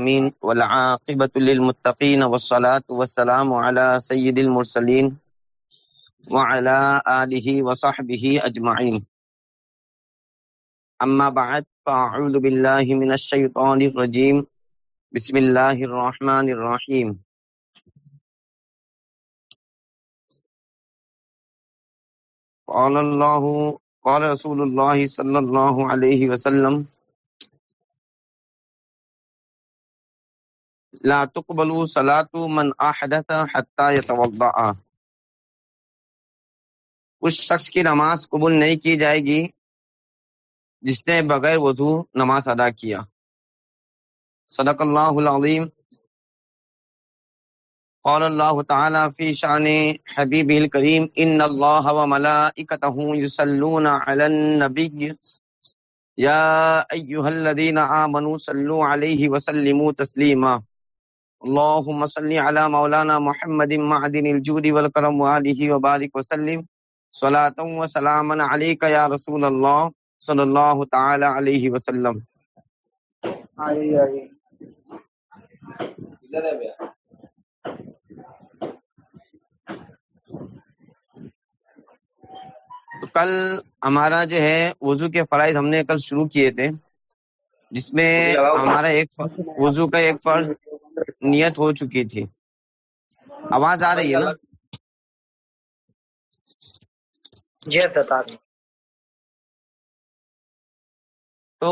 امین والعاقبۃ للمتقین والصلاة والسلام على سید المرسلین وعلى آلہ وصحبہ اجمعین اما بعد فاعوذ باللہ من الشیطان الرجیم بسم اللہ الرحمن الرحیم قال اللہ قال رسول اللہ صلی اللہ علیہ وسلم لا تقبل صلاة من احدث حتى يتوضع اس شخص کی نماز قبول نہیں کی جائے گی جس نے بغیر وضو نماز ادا کیا. صدق اللہ العظیم. قال اللہ تعالی فی شان حبیب الکریم، ان اللہ و ملائکتہ یصلون علی النبی. یا ایہا الذین آمنوا صلوا علیہ وسلموا تسلیما. اللهم صل على مولانا محمد معدن الجود والکرم وآلہ وبارک وسلم. صلاة و سلام علیک یا رسول اللہ صلی اللہ تعالی علیہ وسلم. آئی آئی تو کل ہمارا جو ہے وضو کے فرائض ہم نے کل شروع کیے تھے جس میں ہمارا ایک وضو کا ایک فرض نیت ہو چکی تھی۔ آواز آ رہی ہے نا؟ جی بتا تو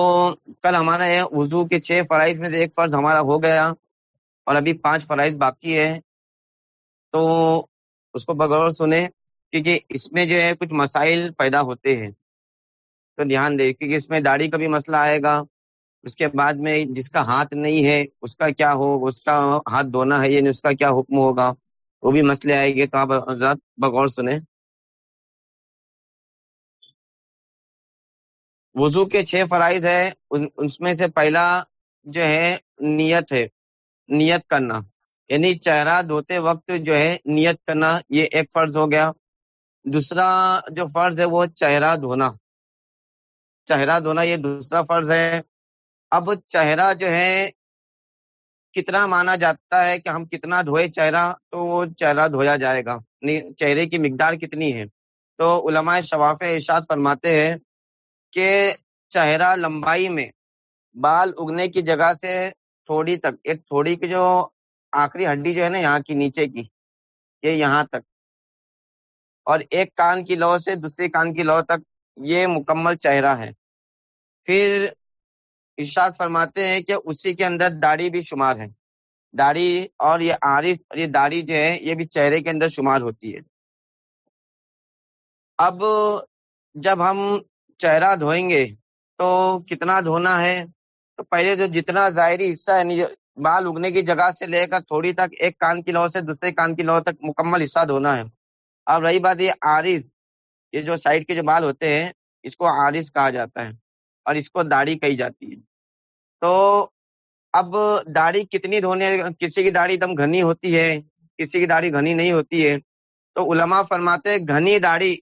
کل ہمارا وضو کے چھ فرائض میں سے ایک فرض ہمارا ہو گیا اور ابھی پانچ فرائض باقی ہے۔ تو اس کو بغور سنیں کیونکہ اس میں جو ہے کچھ مسائل پیدا ہوتے ہیں۔ تو دھیان دے کیونکہ اس میں داڑھی کا بھی مسئلہ آئے گا۔ اس کے بعد میں جس کا ہاتھ نہیں ہے، اس کا کیا ہو؟ اس کا ہاتھ دھونا ہے یعنی اس کا کیا حکم ہوگا؟ وہ بھی مسئلے آئے گے تو آپ حضرات بغور سنیں۔ وضو کے چھ فرائض ہے اس میں سے پہلا جو ہے، نیت ہے، نیت کرنا۔ یعنی چہرہ دھوتے وقت جو ہے، نیت کرنا، یہ ایک فرض ہو گیا۔ دوسرا جو فرض ہے، وہ چہرہ دھونا۔ چہرہ دھونا، یہ دوسرا فرض ہے۔ اب چہرہ جو ہے کتنا مانا جاتا ہے کہ ہم کتنا دھوئے چہرہ تو وہ چہرہ دھویا جائے گا۔ چہرے کی مقدار کتنی ہے؟ تو علماء شواف ارشاد فرماتے ہیں کہ چہرہ لمبائی میں بال اگنے کی جگہ سے تھوڑی تک، ایک تھوڑی کی جو آخری ہڈی جو ہے نا یہاں کی، نیچے کی، یہ یہاں تک۔ اور ایک کان کی لو سے دوسری کان کی لو تک یہ مکمل چہرہ ہے۔ پھر ارشاد فرماتے ہیں کہ اسی کے اندر داڑھی بھی شمار ہے۔ داڑھی اور یہ آرس اور یہ داڑھی جو ہے، یہ بھی چہرے کے اندر شمار ہوتی ہے۔ اب جب ہم چہرہ دھوئیں گے تو کتنا دھونا ہے؟ تو پہلے جو جتنا ظاہری حصہ ہے یعنی بال اگنے کی جگہ سے لے کر تھوڑی تک ایک کان کی لو سے دوسرے کان کی لو تک مکمل حصہ دھونا ہے۔ اب رہی بات یہ آرس یہ جو سائڈ کے جو بال ہوتے ہیں، اس کو آرس کہا جاتا ہے۔ اور اس کو داڑھی کہی جاتی ہے۔ تو اب داڑھی کتنی دھونے، کسی کی داڑھی دم گھنی ہوتی ہے، کسی کی داڑھی گھنی نہیں ہوتی ہے، تو علماء فرماتے گھنی داڑھی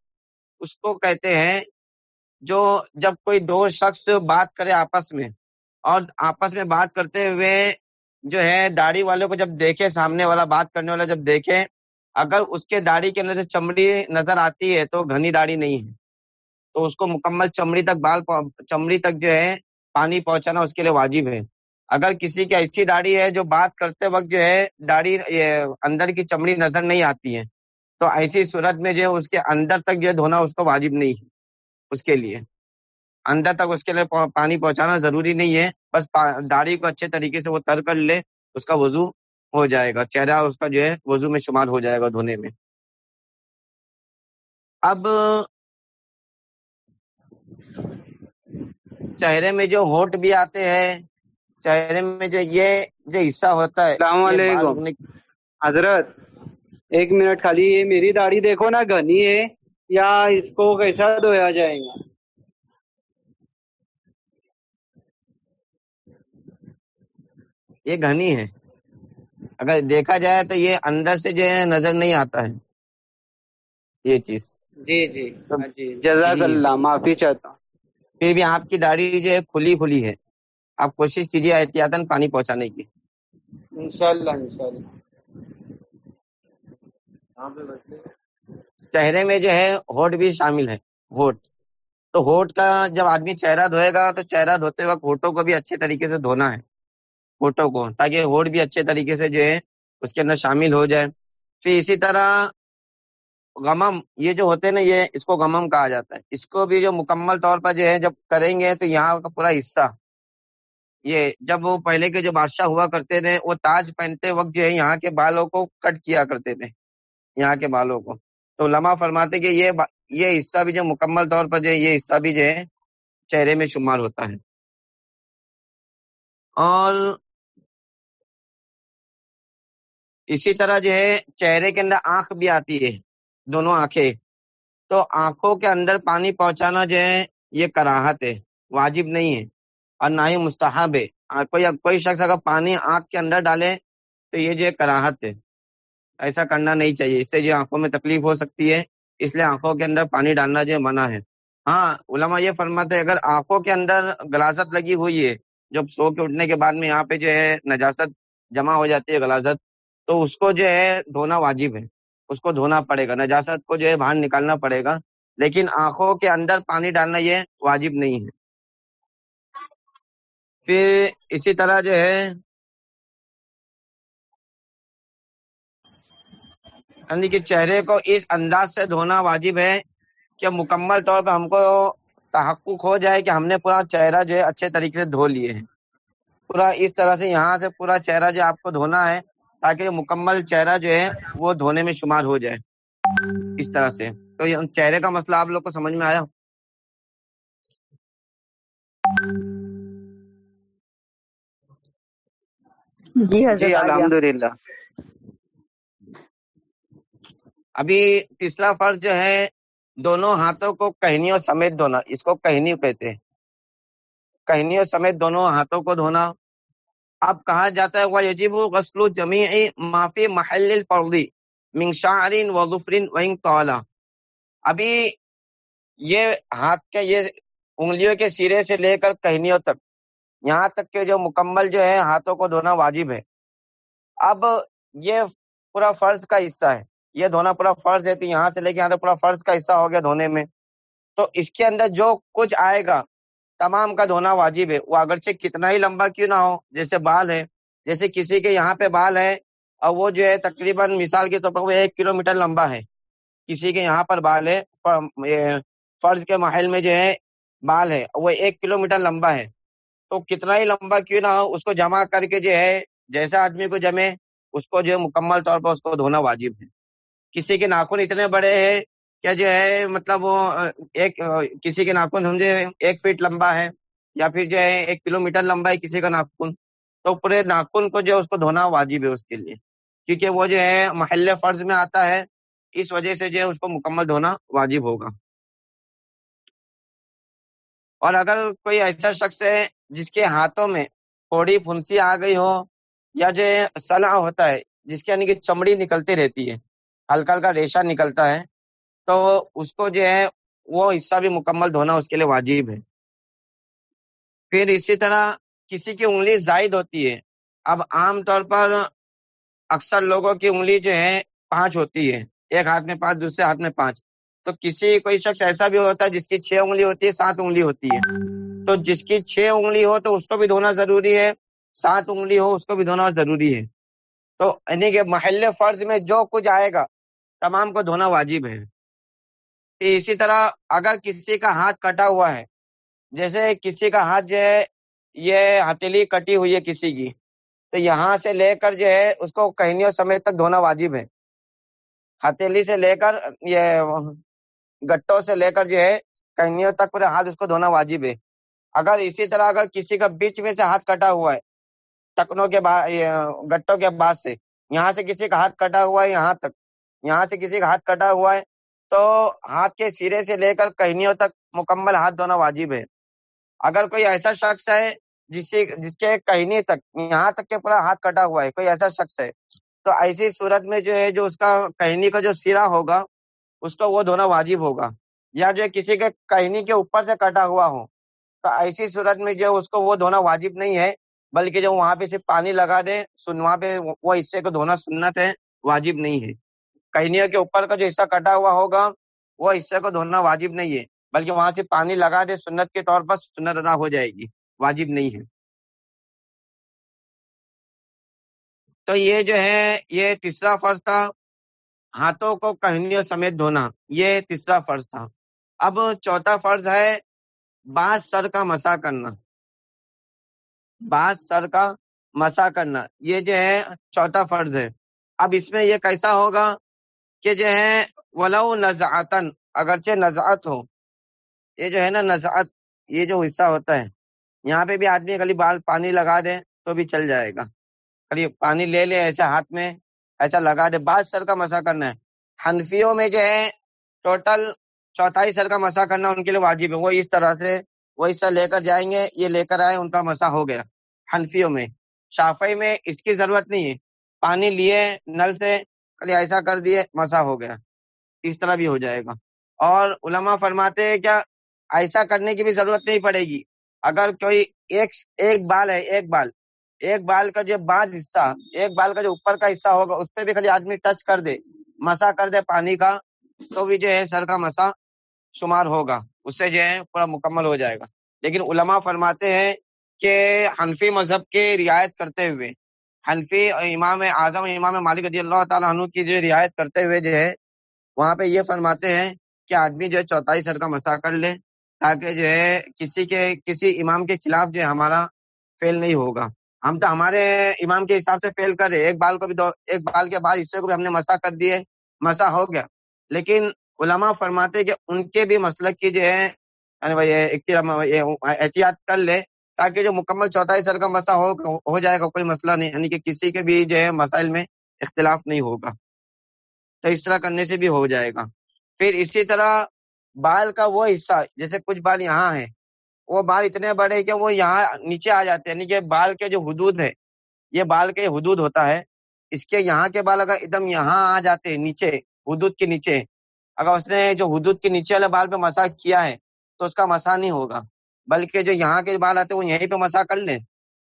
اس کو کہتے ہیں جو جب کوئی دو شخص بات کرے آپس میں اور آپس میں بات کرتے ہوئے جو ہے داڑھی والے کو جب دیکھے، سامنے والا بات کرنے والا جب دیکھے، اگر اس کے داڑھی کے اندر سے چمڑی نظر آتی ہے تو گھنی داڑھی نہیں ہے۔ تو اس کو مکمل چمڑی تک بال چمڑی تک جو ہے پانی پہنچانا اس کے لیے واجب ہے۔ اگر کسی کی ایسی داڑھی ہے جو بات کرتے وقت جو ہے داڑھی اندر کی چمڑی نظر نہیں آتی ہے، تو ایسی صورت میں جو ہے اس کے اندر تک جو ہے دھونا اس کو واجب نہیں ہے اس کے لیے۔ اندر تک اس کے لیے پانی پہنچانا ضروری نہیں ہے، بس داڑھی کو اچھے طریقے سے وہ تر کر لے، اس کا وضو ہو جائے گا، چہرہ اس کا جو ہے وضو میں شمار ہو جائے گا دھونے میں۔ اب چہرے میں جو ہوٹ بھی آتے ہیں چہرے میں جو یہ جو حصہ ہوتا ہے السلام علیکم۔ حضرت ایک منٹ خالی یہ میری داڑھی دیکھو نا گھنی ہے یا اس کو کیسا دھویا جائے گا؟ یہ گھنی ہے۔ اگر دیکھا جائے تو یہ اندر سے جو ہے نظر نہیں آتا ہے۔ یہ چیز۔ جی جی۔ ہاں جی جزاک جی۔ اللہ معافی چاہتا ہوں۔ پھر بھی آپ کی داڑھی جو ہے کھلی کھلی ہے۔ آپ کوشش کیجیے احتیاطاً پانی پہنچانے کی۔ انشاءاللہ انشاءاللہ۔ چہرے میں جو ہے ہوٹ بھی شامل ہے ہوٹ۔ تو ہوٹ کا جب آدمی چہرہ دھوئے گا تو چہرہ دھوتے وقت ہوٹوں کو بھی اچھے طریقے سے دھونا ہے۔ ہوٹوں کو تاکہ ہوٹ بھی اچھے طریقے سے جو ہے اس کے اندر شامل ہو جائے۔ پھر اسی طرح غمم، یہ جو ہوتے ہیں نا، یہ اس کو غمم کہا جاتا ہے۔ اس کو بھی جو مکمل طور پر جو ہے، جب کریں گے تو یہاں کا پورا حصہ۔ یہ جب وہ پہلے کے جو بادشاہ ہوا کرتے تھے، وہ تاج پہنتے وقت جو ہے، یہاں کے بالوں کو کٹ کیا کرتے تھے۔ یہاں کے بالوں کو۔ تو لمحہ فرماتے کہ یہ یہ حصہ بھی جو مکمل طور پر جو ہے، یہ حصہ بھی جو ہے، چہرے میں شمار ہوتا ہے۔ اور اسی طرح جو ہے، چہرے کے اندر آنکھ بھی آتی ہے۔ دونوں آنکھیں۔ تو آنکھوں کے اندر پانی پہنچانا جو ہے، یہ کراہت ہے، واجب نہیں ہے اور نہ ہی مستحب ہے۔ کوئی کوئی شخص اگر پانی آنکھ کے اندر ڈالے تو یہ جو ہے کراہت ہے۔ ایسا کرنا نہیں چاہیے۔ اس سے جو آنکھوں میں تکلیف ہو سکتی ہے، اس لیے آنکھوں کے اندر پانی ڈالنا جو منع ہے۔ ہاں علماء یہ فرماتے اگر آنکھوں کے اندر غلازت لگی ہوئی ہے، جب سو کے اٹھنے کے بعد میں یہاں پہ جو ہے نجاست جمع ہو جاتی ہے غلازت، تو اس کو جو ہے دھونا واجب ہے۔ اس کو دھونا پڑے گا، نجاست کو جو ہے باہر نکالنا پڑے گا، لیکن آنکھوں کے اندر پانی ڈالنا یہ واجب نہیں ہے۔ پھر اسی طرح جو ہے یعنی کہ چہرے کو اس انداز سے دھونا واجب ہے کہ مکمل طور پہ ہم کو تحقق ہو جائے کہ ہم نے پورا چہرہ جو ہے اچھے طریقے سے دھو لیے ہیں۔ پورا اس طرح سے یہاں سے پورا چہرہ جو آپ کو دھونا ہے تاکہ مکمل چہرہ جو ہے وہ دھونے میں شمار ہو جائے۔ اس طرح سے۔ تو چہرے کا مسئلہ آپ لوگ کو سمجھ میں آیا؟ جی, جی، الحمد للہ ابھی تیسرا فرض جو ہے دونوں ہاتھوں کو کہنیوں سمیت دھونا۔ اس کو کہنی کہتے ہیں۔ کہنیوں سمیت دونوں ہاتھوں کو دھونا۔ اب کہا جاتا ہے وہ یجیب غسل جمی معافی محل پردی منشارین و غفرین وئنگ تولا ابھی یہ ہاتھ کے، یہ انگلیوں کے سرے سے لے کر کہنیوں تک، یہاں تک کہ جو مکمل جو ہے ہاتھوں کو دھونا واجب ہے۔ اب یہ پورا فرض کا حصہ ہے۔ یہ دھونا پورا فرض ہے تو یہاں سے لے کے یہاں تک پورا فرض کا حصہ ہو گیا دھونے میں۔ تو اس کے اندر جو کچھ آئے گا تمام کا دھونا واجب ہے۔ وہ اگرچہ کتنا ہی لمبا کیوں نہ ہو، جیسے بال ہے، جیسے کسی کے یہاں پہ بال ہے، اور وہ جو ہے تقریباً مثال کے طور پر وہ ایک کلو میٹر لمبا ہے۔ کسی کے یہاں پر بال ہے فرض کے محل میں جو ہے بال ہے، وہ ایک کلو میٹر لمبا ہے۔ تو کتنا ہی لمبا کیوں نہ ہو، اس کو جمع کر کے جو ہے جیسا آدمی کو جمے اس کو جو ہے مکمل طور پر اس کو دھونا واجب ہے۔ کسی کے ناخن اتنے بڑے ہیں کیا جو ہے مطلب وہ، ایک، کسی کے ناخن سمجھے، ایک فٹ لمبا ہے یا پھر جو ہے، ایک کلو میٹر لمبا ہے کسی کا ناخن، تو پورے ناخن کو جو ہے، اس کو دھونا واجب ہے اس کے لیے، کیونکہ وہ جو ہے، محلے فرض میں آتا ہے، اس وجہ سے جو ہے، اس کو مکمل دھونا واجب ہوگا۔ اور اگر کوئی ایسا شخص ہے، جس کے ہاتھوں میں تھوڑی پھنسی آ گئی ہو یا جو سلا ہوتا ہے، جس کے یعنی کہ چمڑی نکلتی رہتی ہے، ہلکا ہلکا ریشہ نکلتا ہے تو اس کو جو ہے وہ حصہ بھی مکمل دھونا اس کے لیے واجب ہے۔ پھر اسی طرح کسی کی انگلی زائد ہوتی ہے۔ اب عام طور پر اکثر لوگوں کی انگلی جو ہے پانچ ہوتی ہے، ایک ہاتھ میں پانچ، دوسرے ہاتھ میں پانچ۔ تو کسی کوئی شخص ایسا بھی ہوتا ہے جس کی چھ انگلی ہوتی ہے، سات انگلی ہوتی ہے۔ تو جس کی چھ انگلی ہو تو اس کو بھی دھونا ضروری ہے، سات انگلی ہو اس کو بھی دھونا ضروری ہے۔ تو یعنی کہ محل فرض میں جو کچھ آئے گا، تمام کو دھونا واجب ہے۔ اسی طرح اگر کسی کا ہاتھ کٹا ہوا ہے، جیسے کسی کا ہاتھ جو ہے، یہ ہتھیلی کٹی ہوئی ہے کسی کی، تو یہاں سے لے کر جو ہے، اس کو کہنیوں سمیت تک دھونا واجب ہے۔ ہتھیلی سے لے کر یہ گٹوں سے لے کر جو ہے، کہنیوں تک پورے ہاتھ اس کو دھونا واجب ہے۔ اگر اسی طرح اگر کسی کا بیچ میں سے ہاتھ کٹا ہوا ہے، ٹکنوں کے بعد گٹوں کے بعد سے، یہاں سے کسی کا ہاتھ کٹا ہوا ہے، یہاں تک۔ یہاں سے کسی کا ہاتھ کٹا ہوا ہے تو ہاتھ کے سرے سے لے کر کہنیوں تک مکمل ہاتھ دھونا واجب ہے اگر کوئی ایسا شخص ہے جس جس کے کہنی تک یہاں تک کے پورا ہاتھ کٹا ہوا ہے، کوئی ایسا شخص ہے، تو ایسی صورت میں جو ہے، جو اس کا کہنی کا جو سرا ہوگا، اس کو وہ دھونا واجب ہوگا۔ یا جو کسی کے کہنی کے اوپر سے کٹا ہوا ہو، تو ایسی صورت میں جو اس کو وہ دھونا واجب نہیں ہے، بلکہ جو وہاں پہ صرف پانی لگا دے سن وہاں پہ وہ حصے کو دھونا سنت ہے واجب نہیں ہے۔ کہنیوں کے اوپر کا جو حصہ کٹا ہوا ہوگا، وہ حصے کو دھونا واجب نہیں ہے، بلکہ وہاں سے پانی لگا دے، سنت کے طور پر سنت ادا ہو جائے گی، واجب نہیں ہے۔ تو یہ جو ہے، یہ تیسرا فرض تھا، ہاتھوں کو کہنیوں سمیت دھونا، یہ تیسرا فرض تھا۔ اب چوتھا فرض ہے بعض سر کا مسا کرنا۔ بعض سر کا مسا کرنا، یہ جو ہے، چوتھا فرض ہے۔ اب اس میں یہ کیسا ہوگا؟ کہ جو ہے ولو نزعتن، اگرچہ نزعت ہو، یہ جو ہے نا نزعت، یہ جو حصہ ہوتا ہے، یہاں پہ بھی آدمی خالی بال پانی لگا دے تو بھی چل جائے گا۔ خالی پانی لے لے ایسے ہاتھ میں، ایسا لگا دے۔ بعض سر کا مسا کرنا ہے۔ حنفیوں میں جو ہے ٹوٹل چوتھائی سر کا مسا کرنا ان کے لیے واجب ہے۔ وہ اس طرح سے، وہ حصہ لے کر جائیں گے، یہ لے کر آئے، ان کا مسا ہو گیا۔ حنفیوں میں شافئی میں اس کی ضرورت نہیں ہے۔ پانی لیے، نل سے خالی ایسا کر دیے، مسا ہو گیا۔ اس طرح بھی ہو جائے گا۔ اور علماء فرماتے ہیں کیا ایسا کرنے کی بھی ضرورت نہیں پڑے گی۔ اگر کوئی ایک ایک بال ہے، ایک بال۔ ایک بال کا جو بعض حصہ، ایک بال کا جو اوپر کا حصہ ہوگا، اس پہ بھی خالی آدمی ٹچ کر دے، مسا کر دے پانی کا، تو بھی جو ہے سر کا مسا شمار ہوگا۔ اس سے جو ہے پورا مکمل ہو جائے گا۔ لیکن علماء فرماتے ہیں کہ حنفی مذہب کے رعایت کرتے ہوئے حنفی امام اعظم امام مالک رضی اللہ تعالیٰ عنہ کی جو رعایت کرتے ہوئے جو ہے، وہاں پہ یہ فرماتے ہیں کہ آدمی جو ہے چوتھائی سر کا مسا کر لے تاکہ جو ہے کسی کے، کسی امام کے خلاف جو ہے ہمارا فیل نہیں ہوگا۔ ہم تو ہمارے امام کے حساب سے فیل کر رہے ایک بال کو بھی دو، ایک بال کے بعد حصے کو بھی ہم نے مسا کر دیے مسا ہو گیا۔ لیکن علماء فرماتے کہ ان کے بھی مسلک کی جو ہے یعنی احتیاط کر لے۔ تاکہ جو مکمل چوتھائی سر کا مسا ہو ہو جائے گا، کوئی مسئلہ نہیں۔ یعنی کہ کسی کے بھی جو ہے مسائل میں اختلاف نہیں ہوگا۔ تو اس طرح کرنے سے بھی ہو جائے گا۔ پھر اسی طرح بال کا وہ حصہ، جیسے کچھ بال یہاں ہے وہ بال اتنے بڑے کہ وہ یہاں نیچے آ جاتے ہیں۔ یعنی کہ بال کے جو حدود ہے یہ بال کے حدود ہوتا ہے۔ اس کے یہاں کے بال اگر ایک دم یہاں آ جاتے ہیں، نیچے، حدود کے نیچے، اگر اس نے جو حدود کے نیچے والے بال پہ مسا کیا ہے، تو اس کا مسا نہیں ہوگا۔ بلکہ جو یہاں کے بال آتے ہیں وہ یہیں پہ مسا کر لیں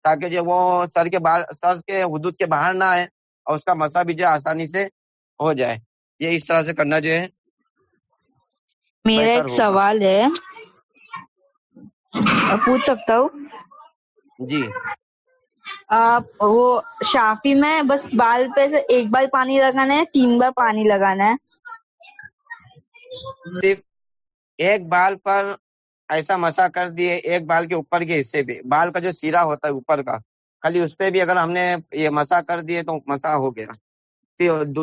تاکہ جو وہ سر کے بال سر کے حدود کے باہر نہ آئے اور اس کا مسا بھی جو آسانی سے ہو جائے۔ یہ اس طرح سے کرنا جو ہے۔ میرا ایک سوال ہے۔ پوچھ سکتا ہوں۔ جی۔ آپ وہ شافی میں بس بال پہ سے ایک بار پانی لگانا ہے تین بار پانی لگانا ہے؟ صرف ایک بال پر ایسا مسا کر دیے، ایک بال کے اوپر کے حصے پہ۔ بال کا جو سیرا ہوتا ہے اوپر کا، خالی اس پہ بھی اگر ہم نے یہ مسا کر دیے تو مسا ہو گیا۔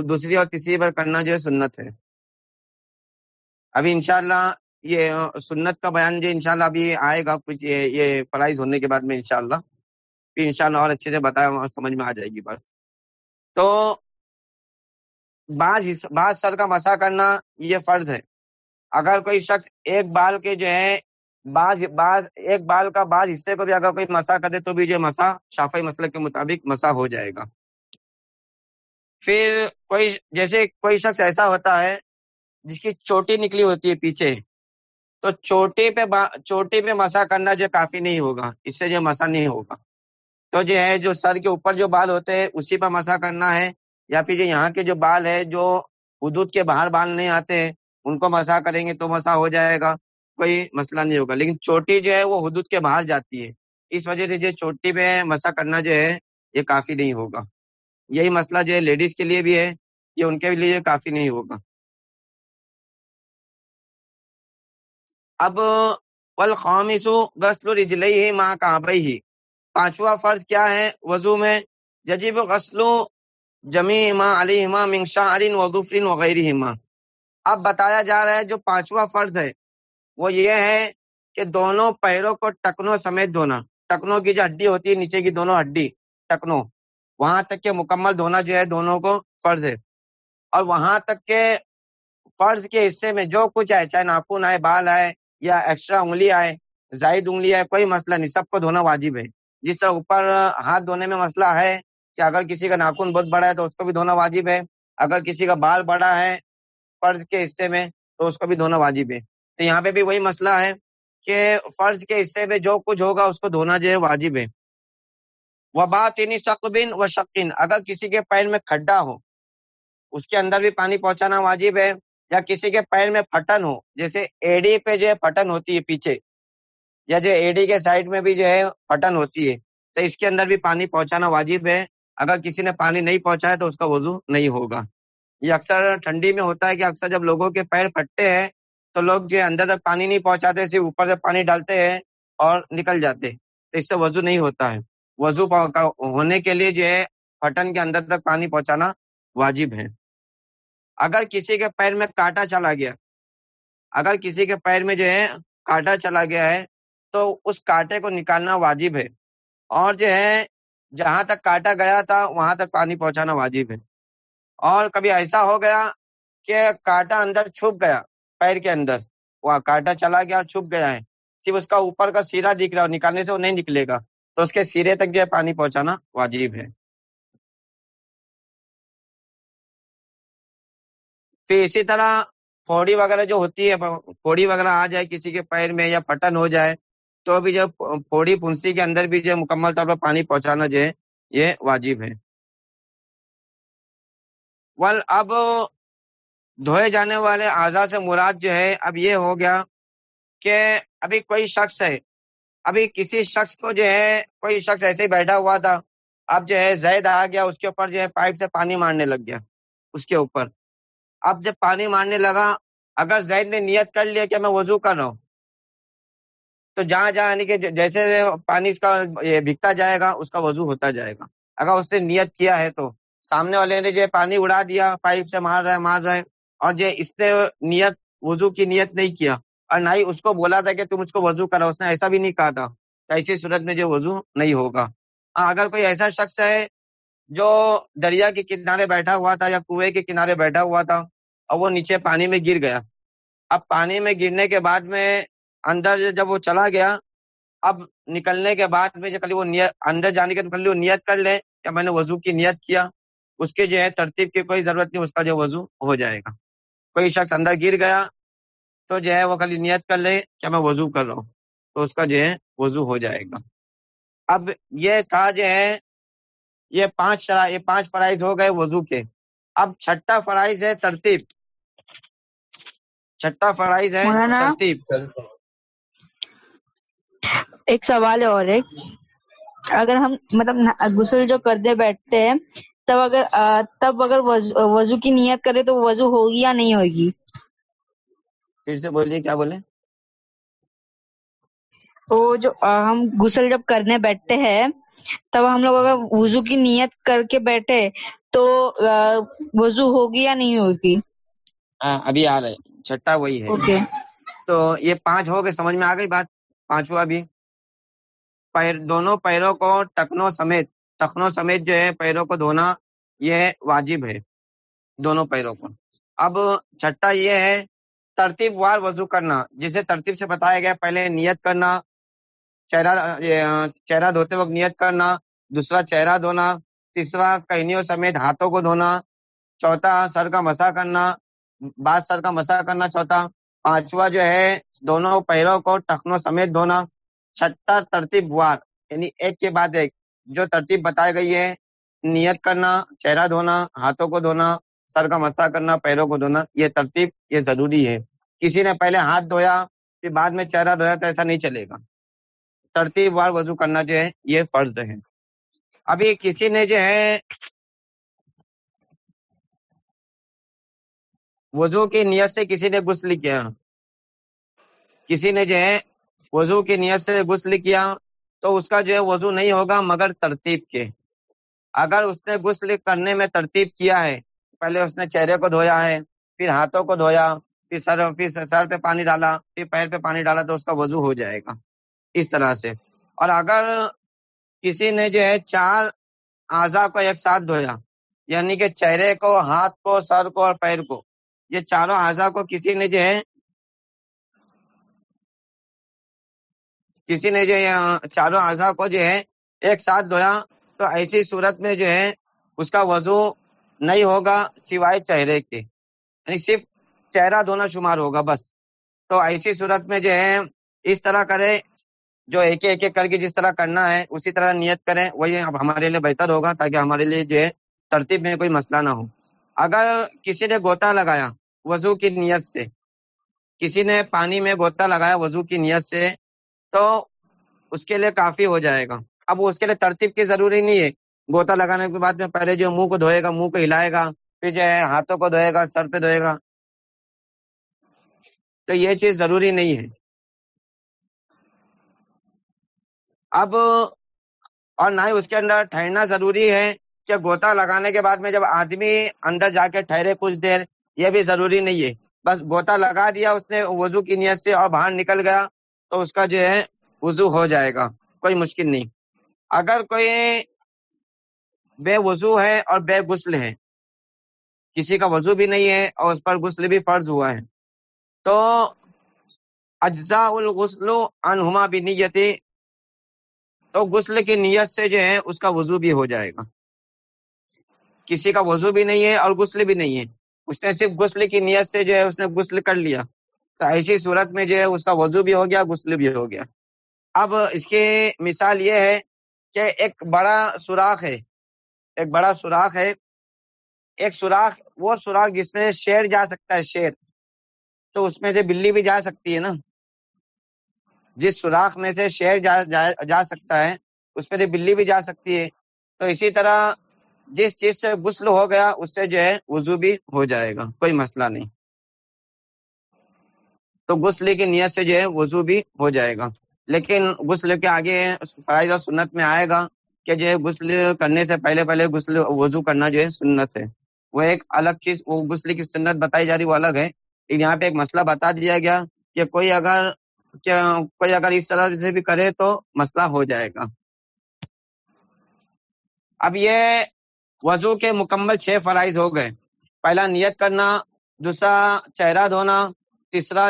دوسری اور تیسری بار کرنا جو ہے سنت ہے۔ ابھی انشاءاللہ یہ سنت کا بیان جو انشاءاللہ ابھی آئے گا، کچھ یہ یہ فرائض ہونے کے بعد میں انشاءاللہ۔ پھر انشاءاللہ اور اچھے سے بتایا سمجھ میں آ جائے گی بات۔ تو بعض بعض سر کا مسا کرنا یہ فرض ہے۔ اگر کوئی شخص ایک بال کے جو ہے بعض بعض ایک بال کا بعض حصے کو بھی اگر کوئی مسا کر دے تو بھی جو مسا شافی مسئلہ کے مطابق مسا ہو جائے گا۔ پھر کوئی جیسے کوئی شخص ایسا ہوتا ہے جس کی چوٹی نکلی ہوتی ہے پیچھے، تو چوٹی پہ چوٹی پہ مسا کرنا جو کافی نہیں ہوگا، اس سے جو مسا نہیں ہوگا۔ تو جو ہے، جو سر کے اوپر جو بال ہوتے ہیں، اسی پہ مسا کرنا ہے۔ یا پھر جو یہاں کے جو بال ہے، جو حدود کے باہر بال نہیں آتے ہیں، ان کو مسا کریں گے تو مسا ہو جائے گا۔ کوئی مسئلہ نہیں ہوگا۔ لیکن چوٹی جو ہے وہ حدود کے باہر جاتی ہے۔ اس وجہ سے جو چوٹی پہ مسا کرنا جو ہے یہ کافی نہیں ہوگا۔ یہی مسئلہ جو ہے لیڈیز کے لیے بھی ہے، یہ ان کے لیے کافی نہیں ہوگا۔ اب والخامس غسل رجلیہ ما کعبیہ۔ پانچواں فرض کیا ہے وضو میں؟ ججب غسل جمیع ما علیہما من شعر و ظفر وغیرہما اب بتایا جا رہا ہے جو پانچواں فرض ہے وہ یہ ہے کہ دونوں پیروں کو ٹکنوں سمیت دھونا۔ ٹکنوں کی جو ہڈی ہوتی ہے، نیچے کی دونوں ہڈی، ٹکنوں۔ وہاں تک کہ مکمل دھونا جو ہے، دونوں کو فرض ہے۔ اور وہاں تک کہ فرض کے حصے میں جو کچھ ہے چاہے ناخن آئے، بال آئے یا ایکسٹرا انگلی آئے، زائد انگلی آئے، کوئی مسئلہ نہیں، سب کو دھونا واجب ہے۔ جس طرح اوپر ہاتھ دھونے میں مسئلہ ہے کہ اگر کسی کا ناخن بہت بڑا ہے تو اس کو بھی دھونا واجب ہے۔ اگر کسی کا بال بڑا ہے فرض کے حصے میں تو اس کو بھی دھونا واجب ہے۔ تو یہاں پہ بھی وہی مسئلہ ہے کہ فرض کے حصے میں جو کچھ ہوگا اس کو دھونا جو ہے واجب ہے۔ و باطنی شقبن و شقین، اگر کسی کے پیر میں کھڈا ہو، اس کے اندر بھی پانی پہنچانا واجب ہے، یا کسی کے پیر میں پھٹن ہو، جیسے ایڈی پہ جو ہے پھٹن ہوتی ہے پیچھے، یا جو ایڈی کے سائڈ میں بھی جو ہے پھٹن ہوتی ہے، تو اس کے اندر بھی پانی پہنچانا واجب ہے۔ اگر کسی نے پانی نہیں پہنچایا تو اس کا وضو نہیں ہوگا۔ یہ اکثر ٹھنڈی میں ہوتا ہے کہ اکثر جب لوگوں کے پیر پھٹتے ہیں تو لوگ جو ہے اندر تک پانی نہیں پہنچاتے، صرف اوپر سے پانی ڈالتے ہیں اور نکل جاتے تو اس سے وضو نہیں ہوتا ہے۔ وضو ہونے کے لیے جو ہے پھٹن کے اندر تک پانی پہنچانا واجب ہے۔ اگر کسی کے پیر میں کاٹا چلا گیا، اگر کسی کے پیر میں جو ہے کاٹا چلا گیا ہے، تو اس کاٹے کو نکالنا واجب ہے۔ اور جو ہے جہاں تک کاٹا گیا تھا، وہاں تک پانی پہنچانا واجب ہے۔ اور کبھی ایسا ہو گیا کہ کاٹا اندر چھپ گیا پیر کے اندر۔ وہاں کاٹا چلا گیا چھپ گیا ہے۔ صرف اس کا اوپر کا سیرا دکھ رہا ہے نکالنے سے وہ نہیں نکلے گا۔ تو اس کے سیرے تک جو ہے پانی پہنچانا واجب ہے۔ پھر اسی طرح پھوڑی وغیرہ جو ہوتی ہے، پھوڑی وغیرہ آ جائے کسی کے پیر میں یا پٹن ہو جائے، تو بھی جو پھوڑی پھنسی کے اندر بھی جو مکمل طور پر پانی پہنچانا جو ہے، یہ واجب ہے۔ ول اب دھوئے جانے والے اعضا سے مراد جو ہے، اب یہ ہو گیا کہ ابھی کوئی شخص ہے، ابھی کسی شخص کو جو ہے، کوئی شخص ایسے ہی بیٹھا ہوا تھا، اب جو ہے زید آ گیا، اس کے اوپر جو ہے پائپ سے پانی مارنے لگ گیا، اس کے اوپر۔ اب جب پانی مارنے لگا، اگر زید نے نیت کر لیا کہ میں وضو کر رہا ہوں، تو جہاں جہاں یعنی کہ جیسے پانی اس کا بکتا جائے گا، اس کا وضو ہوتا جائے گا۔ اگر اس نے نیت کیا ہے تو، سامنے والے نے جو پانی اڑا دیا، پائپ سے مار رہا ہے، مار رہا ہے اور جو اس نے نیت، وضو کی نیت نہیں کیا اور نہ ہی اس کو بولا تھا کہ تم اس کو وضو کرا اس نے ایسا بھی نہیں کہا تھا ایسی صورت میں جو وضو نہیں ہوگا۔ ہاں، اگر کوئی ایسا شخص ہے جو دریا کے کنارے بیٹھا ہوا تھا یا کنویں کے کنارے بیٹھا ہوا تھا اور وہ نیچے پانی میں گر گیا۔ اب پانی میں گرنے کے بعد میں اندر جب وہ چلا گیا، اب نکلنے کے بعد میں جب وہ نیت، اندر جانے کے وہ نیت کر لے کہ میں نے وضو کی نیت کیا، اس کے جو ہے ترتیب کی کوئی ضرورت نہیں، اس کا جو وضو ہو جائے گا۔ کوئی شخص اندر گر گیا تو جو ہے وہ خالی نیت کر لے کہ میں وضو کر رہا ہوں تو اس کا جو ہے وضو ہو جائے گا۔ اب یہ تھا جو ہے یہ پانچ شرح یہ پانچ فرائض ہو گئے وضو کے۔ اب چھٹا فرائض ہے ترتیب۔ چھٹا فرائض ہے ترتیب۔ ایک سوال ہے اور ایک اگر ہم مطلب غسل جو کرتے بیٹھتے ہیں تب اگر تب اگر وضو کی نیت کرے تو وضو ہوگی یا نہیں ہوگی؟ پھر سے بولیے کیا بولے؟ وہ جو ہم غسل جب کرنے بیٹھتے ہیں تب ہم لوگ اگر وضو کی نیت کر کے بیٹھے تو وضو ہوگی یا نہیں ہوگی؟ ابھی آ رہے چھٹا وہی ہے۔ تو یہ پانچ ہو گئے سمجھ میں آ گئی بات؟ پانچواں بھی۔ پیر دونوں پیروں کو ٹکنوں سمیت۔ ٹخنوں سمیت جو ہے پیروں کو دھونا یہ واجب ہے، دونوں پیروں کو۔ اب چھٹا یہ ہے، ترتیب وار وضو کرنا، جسے ترتیب سے بتایا گیا، پہلے نیت کرنا، چہرہ چہرہ دھوتے وقت نیت کرنا، دوسرا چہرہ دھونا، تیسرا کہنیوں سمیت ہاتھوں کو دھونا، چوتھا سر کا مسا کرنا بعض سر کا مسا کرنا، چوتھا پانچواں جو ہے دونوں پیروں کو ٹخنوں سمیت دھونا، چھٹا ترتیب وار یعنی ایک کے بعد ایک۔ جو ترتیب بتائی گئی ہے، نیت کرنا، چہرہ دھونا، ہاتھوں کو دھونا، سر کا مسا کرنا، پیروں کو دھونا، یہ ترتیب یہ ضروری ہے۔ کسی نے پہلے ہاتھ دھویا، پھر بعد میں چہرہ دھویا تو ایسا نہیں چلے گا۔ ترتیب وار وضو کرنا جو ہے، یہ فرض ہے۔ ابھی کسی نے جو ہے، وضو کی نیت سے کسی نے غسل کیا۔ کسی نے جو ہے، وضو کی نیت سے غسل کیا۔ تو اس کا جو ہے وضو نہیں ہوگا مگر ترتیب کے۔ اگر اس نے غسل کرنے میں ترتیب کیا ہے، پہلے اس نے چہرے کو دھویا ہے، پھر ہاتھوں کو دھویا، پھر سر پھر سر پہ پانی ڈالا، پھر پیر پہ پانی ڈالا تو اس کا وضو ہو جائے گا۔ اس طرح سے۔ اور اگر کسی نے جو ہے چار اعضا کو ایک ساتھ دھویا یعنی کہ چہرے کو، ہاتھ کو، سر کو اور پیر کو، یہ چاروں اعضا کو کسی نے جو ہے کسی نے جو ہے چاروں اعضا کو جو ہے ایک ساتھ دھویا، تو ایسی صورت میں جو ہے اس کا وضو نہیں ہوگا سوائے چہرے کے۔ یعنی صرف چہرہ دھونا شمار ہوگا بس۔ تو ایسی صورت میں جو ہے اس طرح کرے جو ایک ایک ایک کر کے جس طرح کرنا ہے، اسی طرح نیت کریں، وہی اب ہمارے لیے بہتر ہوگا تاکہ ہمارے لیے جو ہے ترتیب میں کوئی مسئلہ نہ ہو۔ اگر کسی نے گوتا لگایا وضو کی نیت سے، کسی نے پانی میں گوتا لگایا وضو کی نیت سے تو اس کے لیے کافی ہو جائے گا۔ اب اس کے لیے ترتیب کی ضروری نہیں ہے۔ گوتا لگانے کے بعد میں پہلے جو منہ کو دھوئے گا، منہ کو ہلائے گا، پھر جو ہے ہاتھوں کو دھوئے گا، سر پہ دھوئے گا۔ تو یہ چیز ضروری نہیں ہے۔ اب، اور نہ ہی اس کے اندر ٹھہرنا ضروری ہے کہ گوتا لگانے کے بعد میں جب آدمی اندر جا کے ٹھہرے کچھ دیر، یہ بھی ضروری نہیں ہے۔ بس گوتا لگا دیا اس نے، وضو کی نیت سے اور باہر نکل گیا۔ تو اس کا جو ہے وضو ہو جائے گا، کوئی مشکل نہیں۔ اگر کوئی بے وضو ہے اور بے غسل ہے، کسی کا وضو بھی نہیں ہے اور اس پر غسل بھی فرض ہوا ہے، تو اجزاء الغسل انہما بھی نیتی تو غسل کی نیت سے جو ہے اس کا وضو بھی ہو جائے گا۔ کسی کا وضو بھی نہیں ہے اور غسل بھی نہیں ہے، اس نے صرف غسل کی نیت سے جو ہے اس نے غسل کر لیا۔ تو ایسی صورت میں جو ہے اس کا وضو بھی ہو گیا غسل بھی ہو گیا۔ اب اس کی مثال یہ ہے کہ ایک بڑا سوراخ ہے۔ ایک بڑا سوراخ ہے۔ ایک سوراخ وہ سوراخ جس میں شیر جا سکتا ہے شیر۔ تو اس میں سے بلی بھی جا سکتی ہے نا۔ جس سوراخ میں سے شیر جا, جا, جا سکتا ہے اس میں سے بلی بھی جا سکتی ہے۔ تو اسی طرح جس چیز سے غسل ہو گیا اس سے جو ہے وضو بھی ہو جائے گا۔ کوئی مسئلہ نہیں۔ تو غسل کی نیت سے جو ہے وضو بھی ہو جائے گا۔ لیکن غسل کے آگے فرائض اور سنت میں آئے گا کہ جو ہے غسل کرنے سے پہلے پہلے غسل وضو کرنا جو ہے سنت ہے۔ وہ ایک الگ چیز، وہ غسل کی سنت بتائی جا رہی، وہ الگ ہے۔ یہاں پہ ایک مسئلہ بتا دیا گیا کہ کوئی اگر، کہ کوئی اگر اس طرح سے بھی کرے تو مسئلہ ہو جائے گا۔ اب یہ وضو کے مکمل چھ فرائض ہو گئے۔ پہلا نیت کرنا، دوسرا چہرہ دھونا تیسرا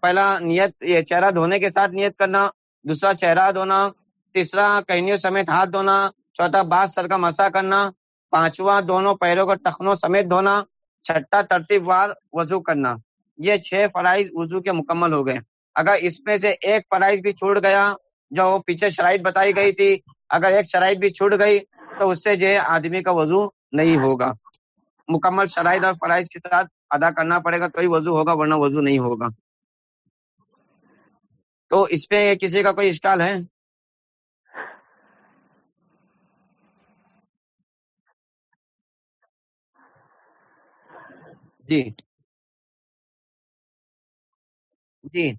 پہلا نیت، یہ چہرہ دھونے کے ساتھ نیت کرنا، دوسرا چہرہ دھونا، تیسرا کہنیوں سمیت ہاتھ دھونا، چوتھا بعض سر کا مسا کرنا، پانچواں دونوں پیروں کو ٹخنوں سمیت دھونا، چھٹا ترتیب وار وضو کرنا۔ یہ چھ فرائض وضو کے مکمل ہو گئے۔ اگر اس میں سے ایک فرائض بھی چھوٹ گیا، جو پیچھے شرائط بتائی گئی تھی، اگر ایک شرائط بھی چھوٹ گئی، تو اس سے جو ہے، آدمی کا وضو نہیں ہوگا۔ مکمل شرائط اور فرائض کے ساتھ ادا کرنا پڑے گا تو ہی وضو ہوگا، ورنہ وضو نہیں ہوگا۔ تو اس پہ کسی کا کوئی اشکال ہے؟ جی۔ جی۔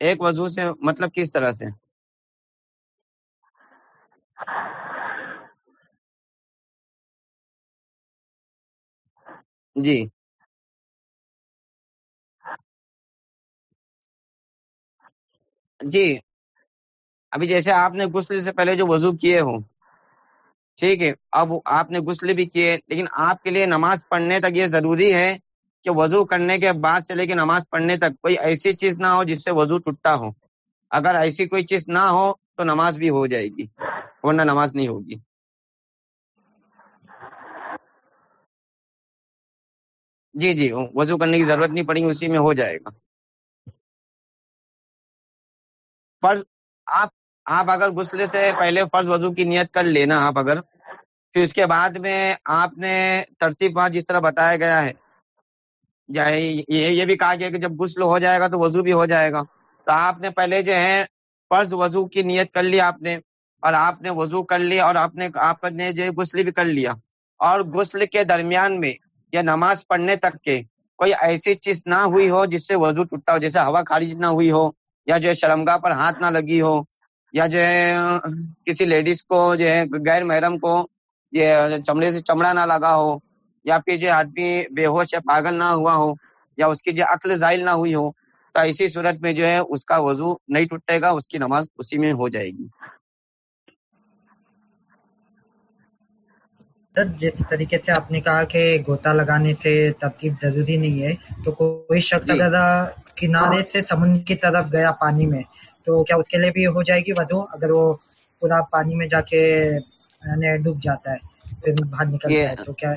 ایک وضو سے مطلب کس طرح سے؟ جی۔ جی۔ ابھی جیسے آپ نے غسل سے پہلے جو وضو کیے ہوں، ٹھیک ہے، اب آپ نے غسل بھی کیے، لیکن آپ کے لیے نماز پڑھنے تک یہ ضروری ہے کہ وضو کرنے کے بعد سے لے کے نماز پڑھنے تک کوئی ایسی چیز نہ ہو جس سے وضو ٹوٹا ہو۔ اگر ایسی کوئی چیز نہ ہو تو نماز بھی ہو جائے گی، ورنہ نماز نہیں ہوگی۔ جی جی وضو کرنے کی ضرورت نہیں پڑی اسی میں ہو جائے گا۔ فرض، آپ آپ اگر غسل سے پہلے فرض وضو کی نیت کر لینا، آپ اگر، پھر اس کے بعد میں آپ نے ترتیب جس طرح بتایا گیا ہے یعنی یہ بھی کہا گیا کہ جب غسل ہو جائے گا تو وضو بھی ہو جائے گا۔ تو آپ نے پہلے جو ہے فرض وضو کی نیت کر لی آپ نے، اور آپ نے وضو کر لیا اور آپ نے آپ نے جو غسل بھی کر لیا۔ اور غسل کے درمیان میں یا نماز پڑھنے تک کے کوئی ایسی چیز نہ ہوئی ہو جس سے وضو ٹوٹا ہو، جیسے ہوا خارج نہ ہوئی ہو، یا جو ہے شرمگاہ پر ہاتھ نہ لگی ہو، یا جو ہے کسی لیڈیز کو جو ہے غیر محرم کو یہ چمڑے سے چمڑا نہ لگا ہو، یا پھر جو آدمی بے ہوش یا پاگل نہ ہوا ہو، یا اس کی جو عقل ظاہر نہ ہوئی ہو، تو ایسی صورت میں جو ہے اس کا وضو نہیں ٹوٹے گا، اس کی نماز اسی میں ہو جائے گی۔ جس طریقے سے آپ نے کہا کہ گوتا لگانے سے ترتیب ضروری نہیں ہے تو کوئی شخص جی۔ اگر کنارے سے سمندر کی طرف گیا پانی میں تو کیا اس کے لیے بھی ہو جائے گی وضو؟ اگر وہ پورا پانی میں جا کے یعنی ڈوب جاتا ہے پھر باہر نکل جائے تو کیا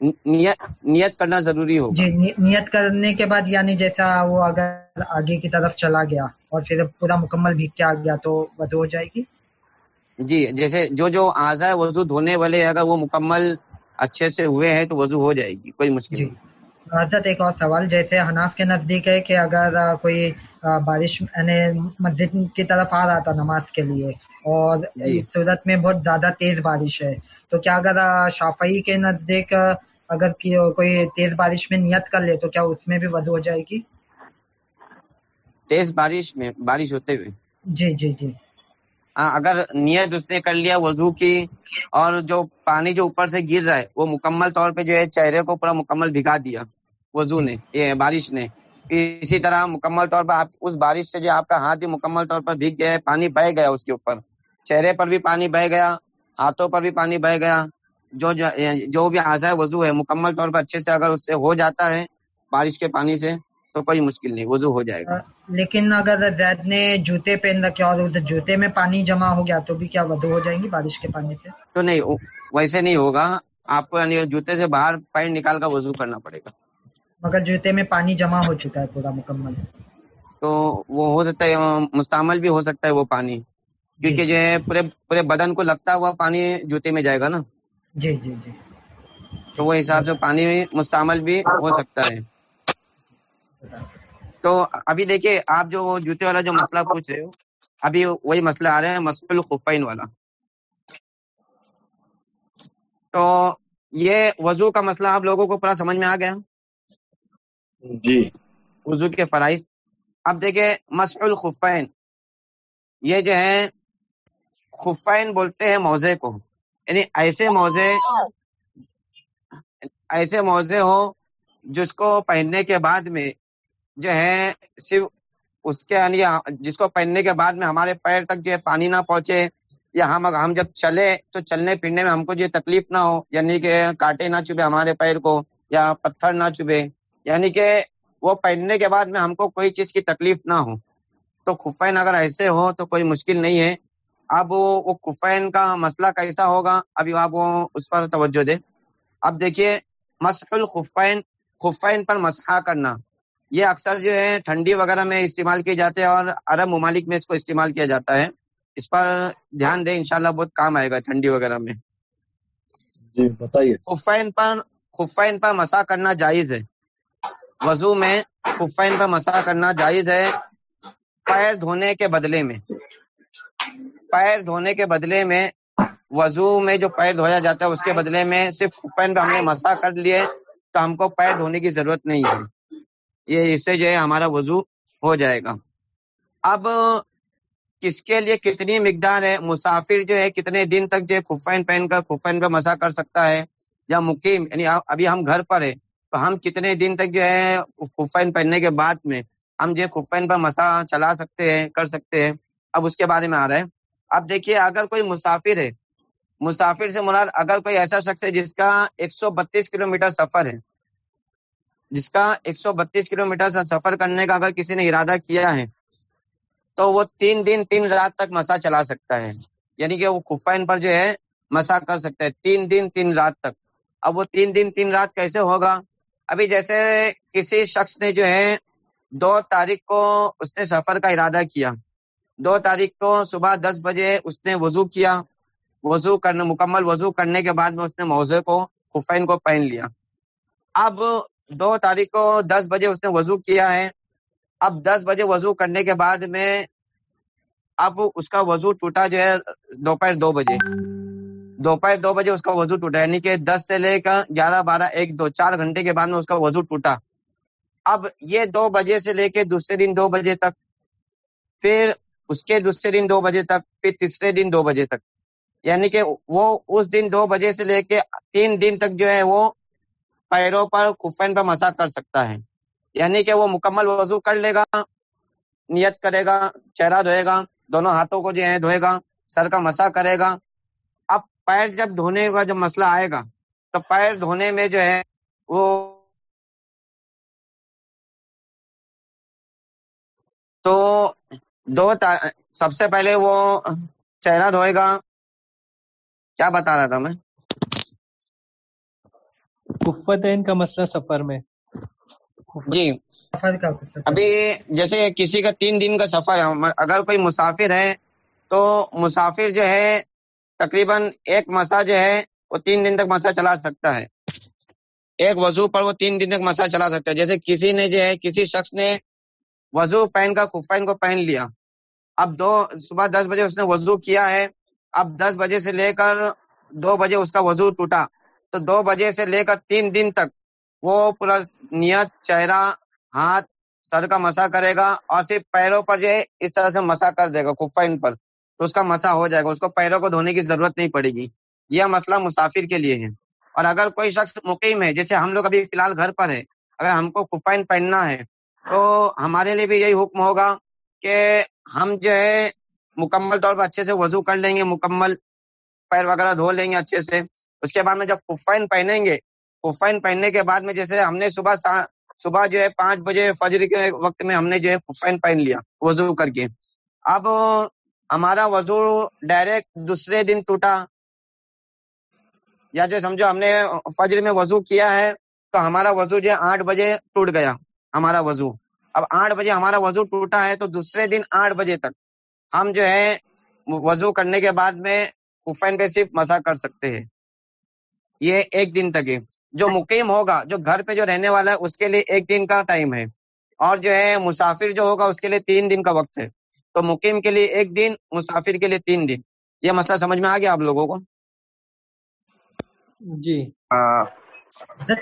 نیت کرنا ضروری ہوگا۔ جی نی- نیت کرنے کے بعد یعنی جیسا وہ اگر آگے کی طرف چلا گیا اور پھر پورا مکمل بھیگ کے آ گیا تو وضو ہو جائے گی؟ جی جیسے جو جو اعضاء وضو دھونے والے اگر وہ مکمل اچھے سے ہوئے ہیں تو وضو ہو جائے گی کوئی مشکل جی۔ نہیں۔ حضرت ایک اور سوال جیسے حناف کے نزدیک ہے کہ اگر کوئی بارش یعنی مسجد کی طرف آ رہا تھا نماز کے لیے اور جی۔ اس صورت میں بہت زیادہ تیز بارش ہے تو کیا اگر شافعی کے نزدیک اگر کوئی تیز بارش میں نیت کر لے تو کیا اس میں بھی وضو ہو جائے گی؟ تیز بارش میں بارش ہوتے ہوئے۔ جی جی جی۔ ہاں، اگر نیت اس نے کر لیا، وضو کی، اور جو پانی جو اوپر سے گر رہا ہے، وہ مکمل طور پہ جو ہے چہرے کو پورا مکمل بھگا دیا، وضو نے، یہ بارش نے۔ اسی طرح مکمل طور پر اس بارش سے جو آپ کا ہاتھ بھی مکمل طور پر بھیگ گیا ہے، پانی بہ گیا اس کے اوپر۔ چہرے پر بھی پانی بہ گیا، ہاتھوں پر بھی پانی بہ گیا۔ جو جو بھی اعضاء وضو ہے، مکمل طور پر اچھے سے اگر اس سے ہو جاتا ہے، بارش کے پانی سے تو کوئی مشکل نہیں وضو ہو جائے گا۔ لیکن اگر زید نے جوتے پہن رکھے اور جوتے میں پانی جمع ہو گیا تو بھی کیا وضو ہو جائیں گی بارش کے پانی سے؟ تو نہیں ویسے نہیں ہوگا۔ آپ کو یعنی جوتے سے باہر پیر نکال کر وضو کرنا پڑے گا۔ مگر جوتے میں پانی جمع ہو چکا ہے پورا مکمل۔ تو وہ ہو سکتا ہے مستعمل بھی ہو سکتا ہے وہ پانی۔ کیونکہ جی۔ جو ہے پورے پورے بدن کو لگتا ہوا پانی جوتے میں جائے گا نا۔ جی جی جی۔ تو وہ حساب سے پانی مستعمل بھی ہو سکتا ہے۔ تو ابھی دیکھیے آپ جو وہ جوتے والا جو مسئلہ پوچھ رہے ہو ابھی وہی مسئلہ آ رہا ہے مسئل الخفین والا۔ تو یہ وضو کا مسئلہ آپ لوگوں کو پورا سمجھ میں آ گیا؟ جی۔ وضو کے فرائض۔ اب دیکھیں مسح الخفین۔ یہ جو ہے خفین بولتے ہیں موزے کو۔ یعنی ایسے موزے ایسے موزے ہو جس کو پہننے کے بعد میں جو ہے، صرف اس کے یعنی جس کو پہننے کے بعد میں ہمارے پیر تک جو ہے پانی نہ پہنچے، یا ہم ہم جب چلے تو چلنے پھرنے میں ہم کو جو تکلیف نہ ہو یعنی کہ کاٹے نہ چبے ہمارے پیر کو، یا پتھر نہ چبے یعنی کہ وہ پہننے کے بعد میں ہم کو کوئی چیز کی تکلیف نہ ہو۔ تو خفین اگر ایسے ہو تو کوئی مشکل نہیں ہے۔ اب وہ خفین کا مسئلہ کیسا ہوگا؟ ابھی آپ وہ اس پر توجہ دیں۔ اب دیکھیے، مسح الخفین، خفین پر مسحا کرنا۔ یہ اکثر جو ہے ٹھنڈی وغیرہ میں استعمال کیے جاتے ہیں اور عرب ممالک میں اس کو استعمال کیا جاتا ہے۔ اس پر دھیان دیں انشاءاللہ بہت کام آئے گا ٹھنڈی وغیرہ میں۔ جی بتائیے۔ خفین پر خفین پر مسا کرنا جائز ہے۔ وضو میں خفین پر مسا کرنا جائز ہے۔ پیر دھونے کے بدلے میں۔ پیر دھونے کے بدلے میں وضو میں جو پیر دھویا جاتا ہے اس کے بدلے میں صرف خفین پہ ہم نے مسا کر لیے تو ہم کو پیر دھونے کی ضرورت نہیں ہے۔ یہ اس سے جو ہے ہمارا وضو ہو جائے گا۔ اب کس کے لیے کتنی مقدار ہے؟ مسافر جو ہے کتنے دن تک جو ہے خفین پہن کر خفین پہ مسا کر سکتا ہے یا مقیم؟ یعنی ابھی ہم گھر پر ہے تو ہم کتنے دن تک جو ہے خفین پہننے کے بعد میں ہم جو ہے خفین پر مسا چلا سکتے ہیں، کر سکتے ہیں؟ اب اس کے بارے میں آ رہا ہے۔ اب دیکھیے، اگر کوئی مسافر ہے، مسافر سے مراد اگر کوئی ایسا شخص ہے جس کا ایک سو بتیس کلو میٹر سفر ہے جس کا ایک سو بتیس کلو میٹر سفر کرنے کا اگر کسی نے ارادہ کیا ہے، تو وہ تین دن، تین رات تک مسا چلا سکتا ہے۔ یعنی کہ وہ خفین پر جو ہے، مسا کر سکتا ہے۔ تین دن، تین رات تک۔ اب وہ تین دن، تین رات کیسے ہوگا؟ ابھی جیسے کسی شخص نے جو ہے، دو تاریخ کو اس نے سفر کا ارادہ کیا۔ دو تاریخ کو صبح دس بجے اس نے وضو کیا۔ وضو کرنے، مکمل وضو کرنے کے بعد میں اس نے موضوع کو خفین کو پہن لیا۔ اب دو تاریخ کو دس بجے اس نے وضو کیا ہے۔ اب دس بجے وضو کرنے کے بعد میں اب اس کا وضو ٹوٹا جو ہے دوپہر دو بجے۔ دوپہر دو بجے اس کا وضو ٹوٹا یعنی کہ دس سے لے کر گیارہ، بارہ، ایک، دو، چار گھنٹے کے بعد میں اس کا وضو ٹوٹا۔ اب یہ دو بجے سے لے کے دوسرے دن دو بجے تک، پھر اس کے دوسرے دن دو بجے تک، پھر تیسرے دن دو بجے تک۔ یعنی کہ وہ اس دن دو بجے سے لے کے تین دن تک جو ہے وہ پیروں پر خفین پر مسا کر سکتا ہے۔ یعنی کہ وہ مکمل وضو کر لے گا، نیت کرے گا، چہرہ دھوئے گا، دونوں ہاتھوں کو جو ہے دھوئے گا، سر کا مسا کرے گا۔ اب پیر جب دھونے کا جب مسئلہ آئے گا، تو پیر دھونے میں جو ہے وہ تو دو سب سے پہلے وہ چہرہ دھوئے گا۔ کیا بتا رہا تھا میں؟ کفتین کا مسئلہ سفر میں؟ جی۔ ابھی جیسے کسی کا تین دن کا سفر ہے اگر کوئی مسافر ہے تو مسافر جو ہے، تقریباً ایک مسا جو ہے، وہ تین دن تک مسا چلا سکتا ہے۔ ایک وضو پر وہ تین دن تک مسا چلا سکتا ہے۔ جیسے کسی نے جو ہے، کسی شخص نے وضو پہن کا خفین کو پہن لیا۔ اب دو، صبح دس بجے اس نے وضو کیا ہے۔ اب دس بجے سے لے کر دو بجے اس کا وضو ٹوٹا۔ تو دو بجے سے لے کر تین دن تک وہ پورا نیت، چہرہ، ہاتھ سر کا مسا کرے گا اور صرف پیروں پر جو ہے اس طرح سے مسا کر دے گا خفین پر، تو اس کا مسا ہو جائے گا، اس کو پیروں کو دھونے کی ضرورت نہیں پڑے گی۔ یہ مسئلہ مسافر کے لیے ہے۔ اور اگر کوئی شخص مقیم ہے، جیسے ہم لوگ ابھی فی الحال گھر پر ہے اگر ہم کو خفین پہننا ہے، تو ہمارے لیے بھی یہی حکم ہوگا کہ ہم جو ہے مکمل طور پر اچھے سے وضو کر لیں گے، مکمل پیر وغیرہ دھو لیں گے اچھے سے۔ اس کے بعد میں جب خفین پہنیں گے خفین پہننے کے بعد میں جیسے ہم نے صبح صبح جو ہے پانچ بجے فجر کے وقت میں ہم نے جو ہے خفین پہن لیا، وضو کر کے۔ اب ہمارا وضو ڈائریکٹ دوسرے دن ٹوٹا۔ یا جو سمجھو ہم نے فجر میں وضو کیا ہے، تو ہمارا وضو جو ہے آٹھ بجے ٹوٹ گیا، ہمارا وضو۔ اب آٹھ بجے ہمارا وضو ٹوٹا ہے تو دوسرے دن آٹھ بجے تک ہم جو ہے وضو کرنے کے بعد میں خفین پہ صرف مسا کر سکتے ہیں۔ یہ ایک دن تک ہے۔ جو مقیم ہوگا جو گھر پہ جو رہنے والا ہے اس کے لیے ایک دن کا ٹائم ہے۔ اور جو ہے مسافر جو ہوگا اس کے لیے تین دن کا وقت ہے۔ تو مقیم کے لیے ایک دن مسافر کے لیے تین دن۔ یہ مسئلہ سمجھ میں آ گیا آپ لوگوں کو؟ جی۔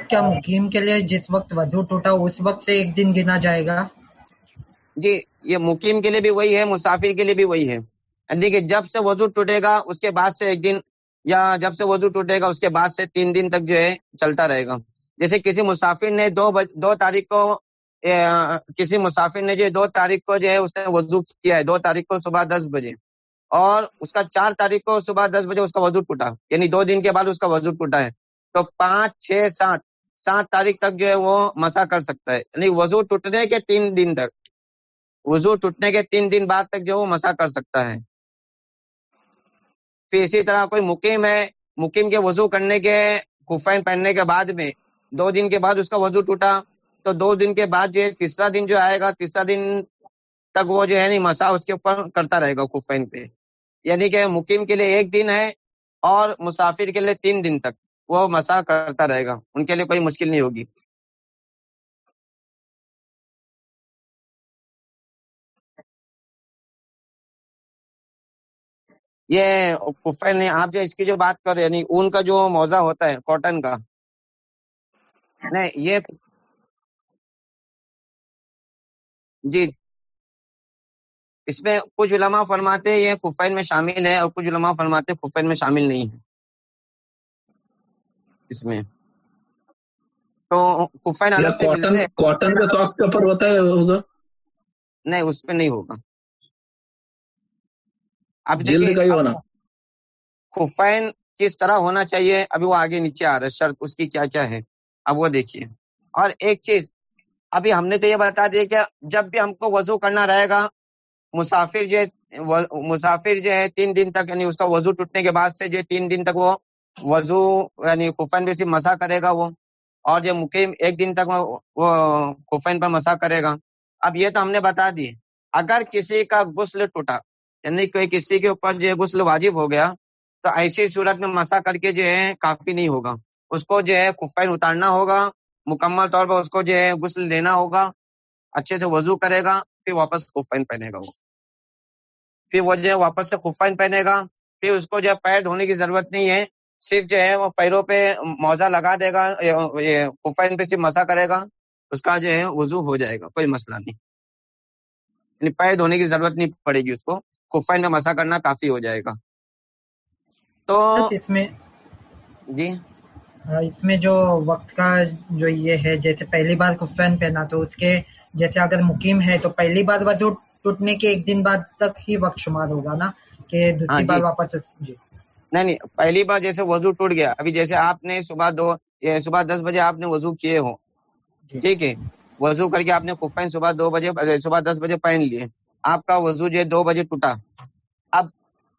کیا مقیم کے لیے جس وقت وضو ٹوٹا اس وقت سے ایک دن گنا جائے گا؟ جی یہ مقیم کے لیے بھی وہی ہے مسافر کے لیے بھی وہی ہے۔ یعنی کہ جب سے وضو ٹوٹے گا اس کے بعد سے ایک دن یا جب سے وضو ٹوٹے گا اس کے بعد سے تین دن تک جو ہے چلتا رہے گا۔ جیسے کسی مسافر نے دو بج, دو تاریخ کو کسی مسافر نے جو دو تاریخ کو جو ہے اس نے وضو کیا ہے دو تاریخ کو صبح دس بجے۔ اور اس کا چار تاریخ کو صبح دس بجے اس کا وضو ٹوٹا یعنی دو دن کے بعد اس کا وضو ٹوٹا ہے۔ تو پانچ چھ سات سات تاریخ تک جو ہے وہ مسا کر سکتا ہے۔ یعنی وضو ٹوٹنے کے تین دن تک۔ وضو ٹوٹنے کے تین دن بعد تک جو وہ مسا کر سکتا ہے۔ پھر اسی طرح کوئی مقیم ہے، مقیم کے وضو کرنے کے خفین پہننے کے بعد میں، دو دن کے بعد اس کا وضو ٹوٹا۔ تو دو دن کے بعد جو ہے، تیسرا دن جو آئے گا، تیسرا دن تک وہ جو ہے نہیں مسا اس کے اوپر کرتا رہے گا خفین پہ۔ یعنی کہ مقیم کے لیے ایک دن ہے اور مسافر کے لیے تین دن تک وہ مسا کرتا رہے گا۔ ان کے لیے کوئی مشکل نہیں ہوگی۔ یہ کفین نے آپ جو اس کی جو بات کر رہے یعنی اون کا جو موزہ ہوتا ہے کاٹن کا نہیں یہ جی اس میں کچھ علماء فرماتے یہ کفین میں شامل ہے اور کچھ علماء فرماتے کفین میں شامل نہیں ہے۔ اس میں تو کفین کاٹن کا ساکس کا پر ہوتا ہے نہیں اس پہ نہیں ہوگا۔ اب جلد کا ہی ہونا۔ خفین کس طرح ہونا چاہیے؟ ابھی وہ آگے نیچے آ رہا ہے شرط اس کی کیا کیا ہے؟ اب وہ دیکھیے۔ اور ایک چیز ابھی ہم نے تو یہ بتا دیا کہ جب بھی ہم کو وضو کرنا رہے گا مسافر جو مسافر جو ہے تین دن تک یعنی اس کا وضو ٹوٹنے کے بعد سے جو تین دن تک وہ وضو یعنی خفین پہ صرف مسا کرے گا وہ۔ اور جو مقیم ایک دن تک وہ خفین پر مسا کرے گا۔ اب یہ تو ہم نے بتا دی۔ اگر کسی کا غسل ٹوٹا یعنی کوئی کسی کے اوپر جو ہے غسل واجب ہو گیا، تو ایسی صورت میں مسا کر کے جو ہے کافی نہیں ہوگا۔ اس کو جو ہے خفین اتارنا ہوگا، مکمل طور پر اس کو جو ہے غسل لینا ہوگا، اچھے سے وضو کرے گا، پھر واپس خفین پہنے گا وہ۔ پھر وہ جو ہے واپس سے خفین پہنے گا، پھر اس کو جو ہے پیر دھونے کی ضرورت نہیں ہے، صرف جو ہے وہ پیروں پہ موزہ لگا دے گا، یہ خفین پہ صرف مسا کرے گا، اس کا جو ہے وضو ہو جائے گا، کوئی مسئلہ نہیں۔ یعنی پیر دھونے کی ضرورت نہیں پڑے گی اس کو۔ خفین میں مسا کرنا کافی ہو جائے گا۔ تو اس میں جی۔ اس میں جو وقت کا جو یہ ہے جیسے پہلی بار خفین پہنا تو اس کے جیسے اگر مقیم ہے تو پہلی بار وضو ٹوٹنے کے ایک دن بعد تک ہی وقت شمار ہوگا نا کہ دوسری ہاں بار جی واپس جی۔ نہیں نہیں پہلی بار جیسے وضو ٹوٹ گیا۔ ابھی جیسے آپ نے صبح دو صبح دس بجے آپ نے وضو کیے ہو جی۔ ٹھیک ہے۔ وضو کر کے آپ نے خفین صبح دو بجے صبح دس بجے پہن لیے۔ آپ کا وضو جو ہے دو بجے ٹوٹا۔ اب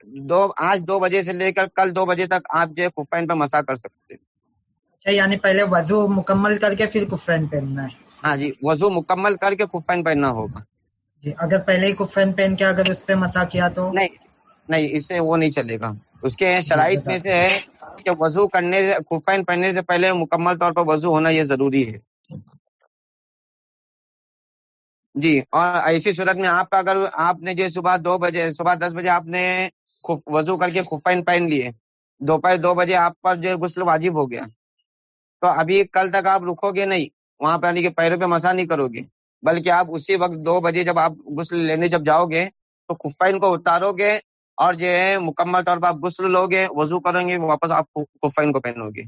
دو آج دو بجے سے لے کر کل دو بجے تک آپ جو ہے خفین پہ مسا کر سکتے۔ اچھا یعنی پہلے وضو مکمل کر کے پھر کفین پہننا ہے۔ ہاں جی وضو مکمل کر کے خفین پہننا ہوگا۔ جی اگر پہلے ہی کفین پہن کے اگر اس پہ مسا کیا تو؟ نہیں نہیں اس سے وہ نہیں چلے گا۔ اس کے شرائط میں سے ہے کہ وضو کرنے سے خفین پہننے سے پہلے مکمل طور پر وضو ہونا یہ ضروری ہے۔ جی اور ایسی صورت میں آپ کا اگر آپ نے جو صبح دو بجے، صبح دس بجے آپ نے وضو کر کے خفین پہن لیے، دوپہر دو بجے آپ پر جو غسل واجب ہو گیا، تو ابھی کل تک آپ رکو گے نہیں، وہاں پہ یعنی کہ پیروں پہ مسا نہیں کرو گے، بلکہ آپ اسی وقت دو بجے جب آپ غسل لینے جب جاؤ گے، تو خفین کو اتارو گے اور جو ہے مکمل طور پر آپ غسل لو گے، وضو کرو گے، واپس آپ خفین کو پہنو گے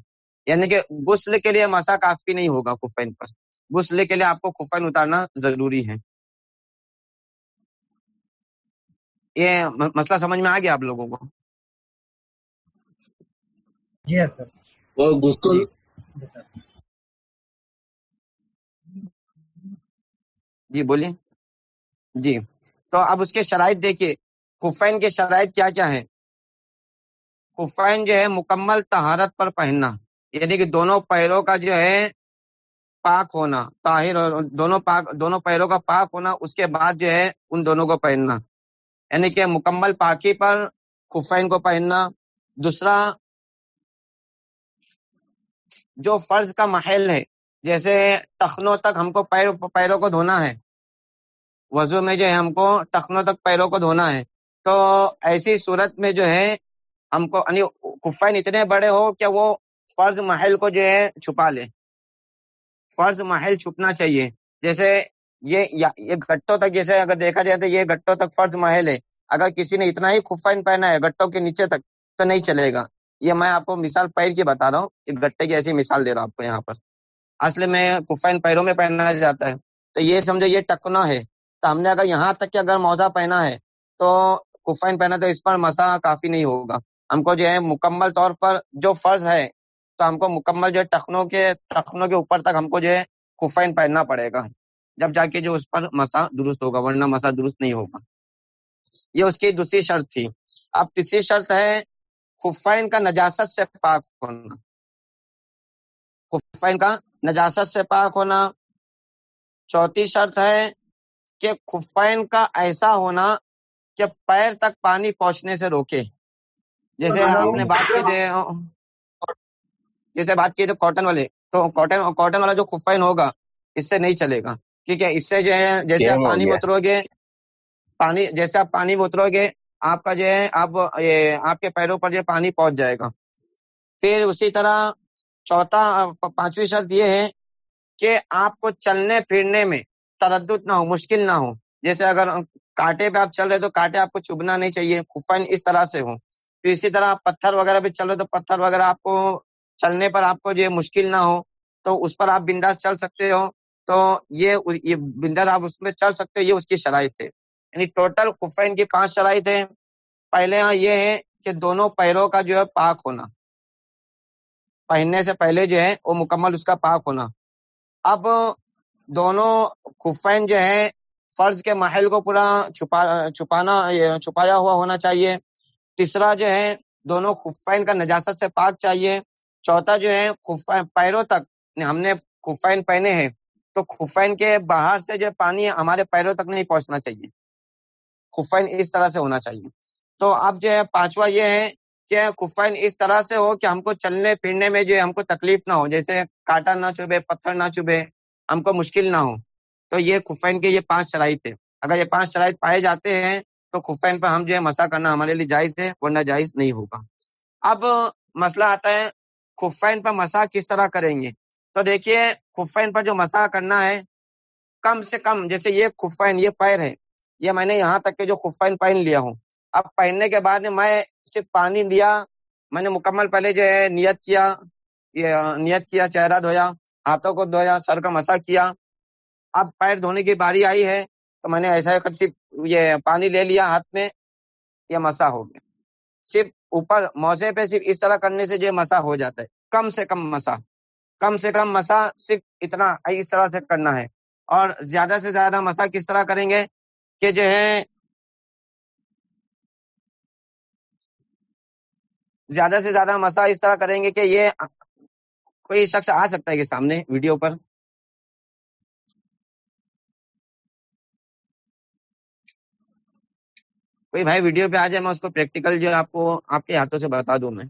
یعنی کہ غسل کے لیے مسا کافی نہیں ہوگا خفین پر۔ غسل کے لیے آپ کو خفین اتارنا ضروری ہے۔ یہ مسئلہ سمجھ میں آ گیا آپ لوگوں کو؟ جی ہاں وہ غسل جی۔ بولیے۔ جی۔ تو اب اس کے شرائط دیکھیے۔ خفین کے شرائط کیا کیا ہے خفین جو ہے مکمل تہارت پر پہننا۔ یعنی کہ دونوں پیروں کا جو ہے پاک ہونا، طاہر دونوں پاک، دونوں پیروں کا پاک ہونا، اس کے بعد جو ہے ان دونوں کو پہننا۔ یعنی کہ مکمل پاکی پر خفین کو پہننا۔ دوسرا، جو فرض کا محل ہے، جیسے تخنوں تک ہم کو پیر، پیروں کو دھونا ہے۔ وضو میں جو ہے ہم کو تخنوں تک پیروں کو دھونا ہے۔ تو ایسی صورت میں جو ہے ہم کو یعنی خفین اتنے بڑے ہو کہ وہ فرض محل کو جو ہے چھپا لے۔ فرض محل چھپنا چاہیے۔ جیسے یہ یہ گٹوں تک جیسے اگر دیکھا جائے تو یہ گٹوں تک فرض محل ہے۔ اگر کسی نے اتنا ہی خفین پہنا ہے گٹوں کے نیچے تک تو نہیں چلے گا۔ یہ میں آپ کو مثال پیر کی بتا رہا ہوں۔ ایک گٹے کی ایسی مثال دے رہا ہوں آپ کو یہاں پر۔ اصل میں کفین پیروں میں پہنا جاتا ہے۔ تو یہ سمجھو یہ ٹکنا ہے۔ تو ہم نے اگر یہاں تک کہ اگر موزہ پہنا ہے تو کفین پہنا تو اس پر مسا کافی نہیں ہوگا۔ ہم کو جو ہے مکمل طور پر جو فرض ہے تو ہم کو مکمل جو ہے ٹخنوں کے ٹخنوں کے اوپر تک ہم کو جو ہے کفین پہننا پڑے گا۔ جب جا کے جو اس پر مسا درست ہوگا، ورنہ مسا درست نہیں ہوگا۔ یہ اس کی دوسری شرط تھی۔ اب تیسری شرط ہے خفین کا نجاست سے پاک ہونا۔ خفین کا نجاست سے پاک ہونا۔ چوتھی شرط ہے کہ خفین کا ایسا ہونا کہ پیر تک پانی پہنچنے سے روکے۔ جیسے آپ نے بات کی تھے جیسے بات کی تو کاٹن والے تو کاٹن کاٹن والا جو خفین ہوگا اس سے نہیں چلے گا۔ ٹھیک ہے؟ اس سے جو ہے جیسے آپ پانی اترو گے پانی جیسے آپ پانی اترو گے آپ کا جو ہے آپ آپ کے پیروں پر جو پانی پہنچ جائے گا۔ پھر اسی طرح چوتھا پانچویں شرط یہ ہے کہ آپ کو چلنے پھرنے میں تردد نہ ہو مشکل نہ ہو۔ جیسے اگر کانٹے پہ آپ چل رہے تو کانٹے آپ کو چبنا نہیں چاہیے خفن اس طرح سے ہو پھر اسی طرح پتھر وغیرہ پہ چل رہے تو پتھر وغیرہ آپ کو چلنے پر آپ کو جو مشکل نہ ہو، تو اس پر آپ بنداس چل سکتے ہو۔ تو یہ بندر آپ اس میں چل سکتے ہو، یہ اس کی شرائط ہے۔ یعنی ٹوٹل خفین کی پانچ شرائط ہیں۔ پہلے یہ ہے کہ دونوں پیروں کا جو ہے پاک ہونا۔ پہننے سے پہلے جو ہے وہ مکمل اس کا پاک ہونا۔ اب دونوں خفین جو ہے فرض کے محل کو پورا چھپا چھپانا چھپایا ہوا ہونا چاہیے۔ تیسرا جو ہے، دونوں خفین کا نجاست سے پاک چاہیے۔ چوتھا جو ہے پیروں تک ہم نے خفین پہنے ہیں، تو خفین کے باہر سے جو پانی ہمارے پیروں تک نہیں پہنچنا چاہیے۔ خفین اس طرح سے ہونا چاہیے۔ تو اب جو ہے، پانچواں یہ ہے کہ خفین اس طرح سے ہو کہ ہم کو چلنے پھرنے میں جو ہے، ہم کو تکلیف نہ ہو، جیسے کاٹا نہ چبھے پتھر نہ چبھے ہم کو مشکل نہ ہو۔ تو یہ خفین کے یہ پانچ شرائط ہے اگر یہ پانچ شرائط پائے جاتے ہیں، تو خفین پر ہم جو ہے مسا کرنا ہمارے لیے جائز ہے، ورنہ جائز نہیں ہوگا۔ اب مسئلہ آتا ہے خفین پر مسا کس طرح کریں گے؟ تو دیکھیے خفین پر جو مسا کرنا ہے، کم سے کم جیسے یہ خفین یہ پیر ہے یہ میں نے یہاں تک کہ جو خفین پہن لیا ہوں۔ اب پہننے کے بعد میں صرف پانی دیا، میں نے مکمل پہلے جو ہے نیت کیا نیت کیا، چہرہ دھویا، ہاتھوں کو دھویا، سر کا مسا کیا۔ اب پیر دھونے کی باری آئی ہے، تو میں نے ایسا صرف یہ پانی لے لیا، ہاتھ میں، یہ مسا ہو گیا۔ صرف اوپر موزے پہ صرف اس طرح کرنے سے جو مسا ہو جاتا ہے۔ کم سے کم مسا۔ کم سے کم مسا صرف اتنا اس طرح سے کرنا ہے۔ اور زیادہ سے زیادہ مسا کس طرح کریں گے کہ جو ہے زیادہ سے زیادہ مسا اس طرح کریں گے کہ یہ کوئی شخص آ سکتا ہے کہ سامنے ویڈیو پر۔ کوئی بھائی ویڈیو پہ آ جائے میں اس کو پریکٹیکل جو آپ کو آپ کے ہاتھوں سے بتا دوں میں۔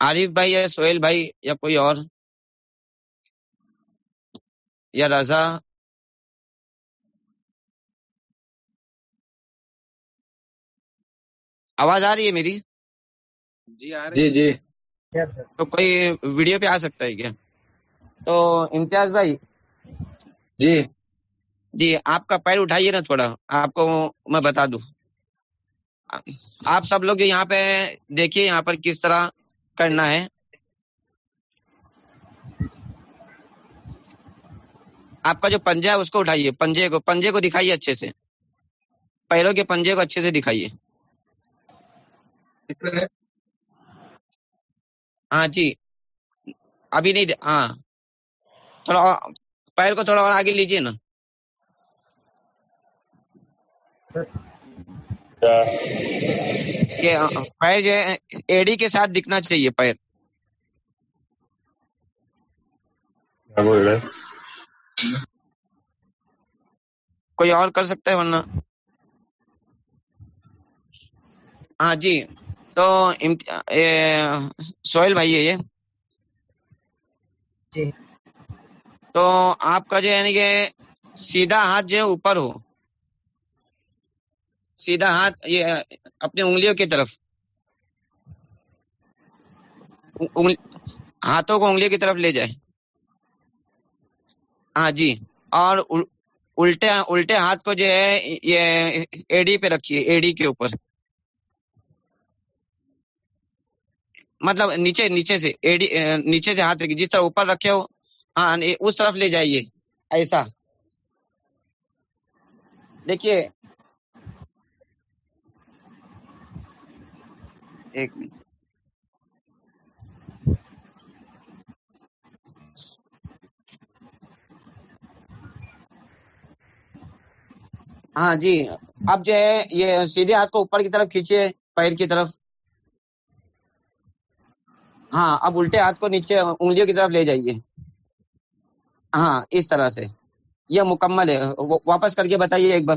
عارف بھائی یا سہیل بھائی یا کوئی اور؟ یا رضا؟ آواز آ رہی ہے میری؟ جی جی۔ تو کوئی ویڈیو پہ آ سکتا ہے کیا؟ تو امتیاز بھائی۔ جی۔ جی آپ کا پیر اٹھائیے نا تھوڑا، آپ کو میں بتا دوں۔ آپ سب لوگ یہاں پہ دیکھیے یہاں پر کس طرح کرنا ہے۔ آپ کا جو پنجہ ہے، اس کو اٹھائیے۔ پنجے کو پنجے کو دکھائیے اچھے سے۔ پیروں کے پنجے کو اچھے سے دکھائیے۔ ہاں جی۔ ابھی نہیں ہاں۔ تھوڑا پیر کو تھوڑا اور آگے لیجیے نا۔ کہ پیر جو ہے ایڈی کے ساتھ دکھنا چاہیے پیر۔ کوئی اور کر سکتا ہے ورنہ؟ ہاں جی تو سوہل بھائی ہے یہ۔ جی۔ تو آپ کا جو ہے کہ سیدھا ہاتھ جو ہے اوپر ہو۔ سیدھا ہاتھ، یہ، اپنی انگلیوں کی طرف۔ ہاتھوں کو انگلیوں کی طرف لے جائے۔ ہاں جی۔ اور الٹے الٹے ہاتھ کو جو ہے، یہ ایڈی پہ رکھیے ایڈی کے اوپر۔ مطلب نیچے نیچے سے ایڈی نیچے سے ہاتھ رکھیے، جس طرح اوپر رکھے ہو ہاں اس طرف لے جائیے، ایسا۔ دیکھیے ایک منٹ۔ ہاں جی اب جو ہے، یہ سیدھے ہاتھ کو اوپر کی طرف کھینچیے، پیر کی طرف۔ ہاں اب الٹے ہاتھ کو نیچے انگلیوں کی طرف لے جائیے۔ ہاں اس طرح سے۔ یہ مکمل ہے۔ واپس کر کے بتائیے ایک بار۔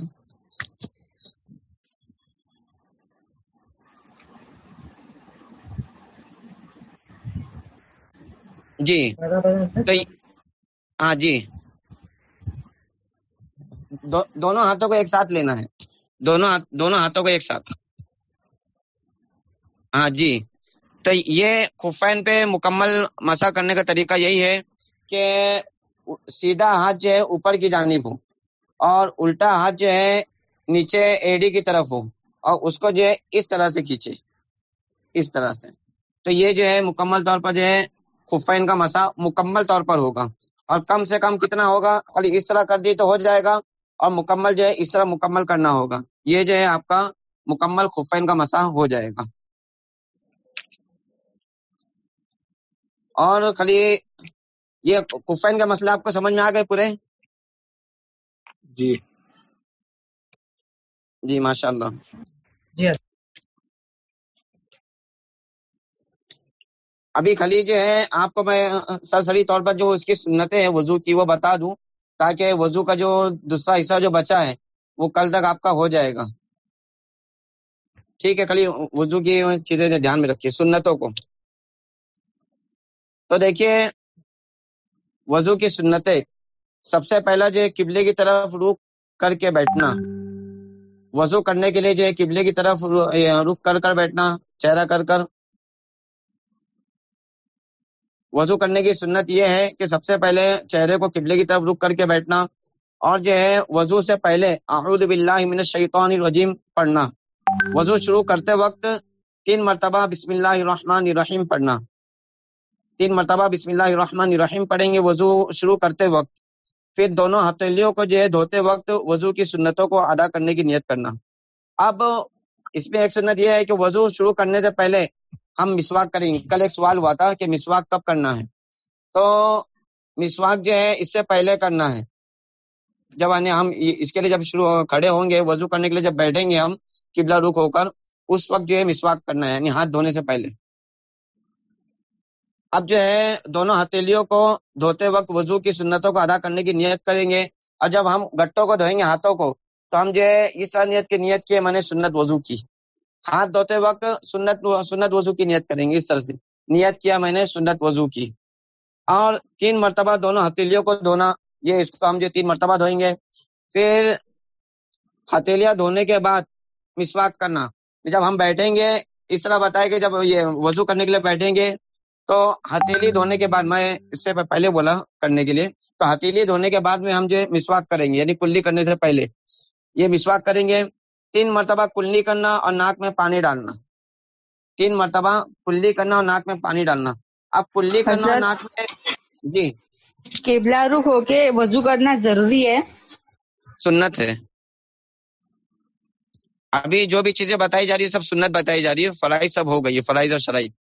جی۔ تو ہاں جی۔ دونوں ہاتھوں کو ایک ساتھ لینا ہے۔ دونوں دونوں ہاتھوں کو ایک ساتھ۔ ہاں جی۔ تو یہ خفین پہ مکمل مسا کرنے کا طریقہ یہی ہے کہ سیدھا ہاتھ جو ہے اوپر کی جانب ہو اور الٹا ہاتھ جو ہے نیچے ایڈی کی طرف ہو اور اس کو جو ہے اس طرح سے کھینچے۔ اس طرح سے۔ تو یہ جو ہے مکمل طور پر جو ہے خفین کا مسا مکمل طور پر ہوگا۔ اور کم سے کم کتنا ہوگا؟ خالی اس طرح کر دی تو ہو جائے گا۔ اور مکمل جو ہے اس طرح مکمل کرنا ہوگا۔ یہ جو ہے آپ کا مکمل خفین کا مسا ہو جائے گا۔ اور خالی یہ خفین کا مسئلہ آپ کو سمجھ میں آ گئے پورے؟ جی۔ جی ماشاء اللہ جی۔ ابھی خلی جو ہے، آپ کو میں سرسری طور پر جو اس کی سنتیں ہیں وضو کی وہ بتا دوں، تاکہ وضو کا جو دوسرا حصہ جو بچا ہے، وہ کل تک آپ کا ہو جائے گا۔ ٹھیک ہے خالی وضو کی چیزیں دھیان میں رکھیے، سنتوں کو۔ تو دیکھیے، وضو کی سنتیں، سب سے پہلا جو ہے، قبلے کی طرف رک کر کے بیٹھنا۔ وضو کرنے کے لیے جو ہے، قبلے کی طرف رک کر کر بیٹھنا، چہرہ کر کر۔ وضو کرنے کی سنت یہ ہے کہ سب سے پہلے چہرے کو قبلے کی طرف رک کر کے بیٹھنا اور جو ہے وضو سے پہلے اعوذ باللہ من الشیطان الرجیم پڑھنا۔ وضو شروع کرتے وقت تین مرتبہ بسم اللہ الرحمن الرحیم پڑھنا۔ تین مرتبہ بسم اللہ الرحمن الرحیم پڑھیں گے وضو شروع کرتے وقت۔ پھر دونوں ہتھیلیوں کو جو ہے دھوتے وقت وضو کی سنتوں کو ادا کرنے کی نیت کرنا۔ اب اس میں ایک سنت یہ ہے کہ وضو شروع کرنے سے پہلے ہم مسواک کریں گے۔ کل ایک سوال ہوا تھا کہ مسواک کب کرنا ہے۔ تو مسواک جو ہے، اس سے پہلے کرنا ہے۔ جب ہم اس کے لیے جب شروع کھڑے ہوں گے، وضو کرنے کے لیے جب بیٹھیں گے ہم، قبلہ رخ ہو کر، اس وقت جو ہے مسواک کرنا ہے یعنی ہاتھ دھونے سے پہلے۔ اب جو ہے، دونوں ہتھیلیوں کو دھوتے وقت وضو کی سنتوں کو ادا کرنے کی نیت کریں گے۔ اور جب ہم گٹوں کو دھوئیں گے، ہاتھوں کو، تو ہم جو ہے، اس طرح نیت کی نیت کی میں نے سنت وضو کی۔ ہاتھ دھوتے وقت سنت سنت وضو کی نیت کریں گے اس طرح سے۔ نیت کیا میں نے؟ سنت وضو کی۔ اور تین مرتبہ دونوں ہتھیلیوں کو دھونا، یہ اس کو ہم جو تین مرتبہ دھوئیں گے۔ پھر ہتھیلیاں دھونے کے بعد مسواک کرنا۔ جب ہم بیٹھیں گے، اس طرح بتائے کہ جب یہ وضو کرنے کے لیے بیٹھیں گے، تو ہتھیلی دھونے کے بعد میں اس سے پہلے بولا کرنے کے لیے، تو ہتھیلی دھونے کے بعد میں ہم جو مسواک کریں گے یعنی کلی کرنے سے پہلے۔ یہ مسواک کریں گے تین مرتبہ کلی کرنا اور ناک میں پانی ڈالنا۔ تین مرتبہ کلی کرنا اور ناک میں پانی ڈالنا۔ اب کلی کرنا اور ناک میں جی۔ قبلہ رخ ہو کے وضو کرنا ضروری ہے۔ سنت ہے۔ ابھی جو بھی چیزیں بتائی جا رہی ہے سب سنت بتائی جا رہی ہے فرائض سب ہو گئی ہے فرائض اور شرائط۔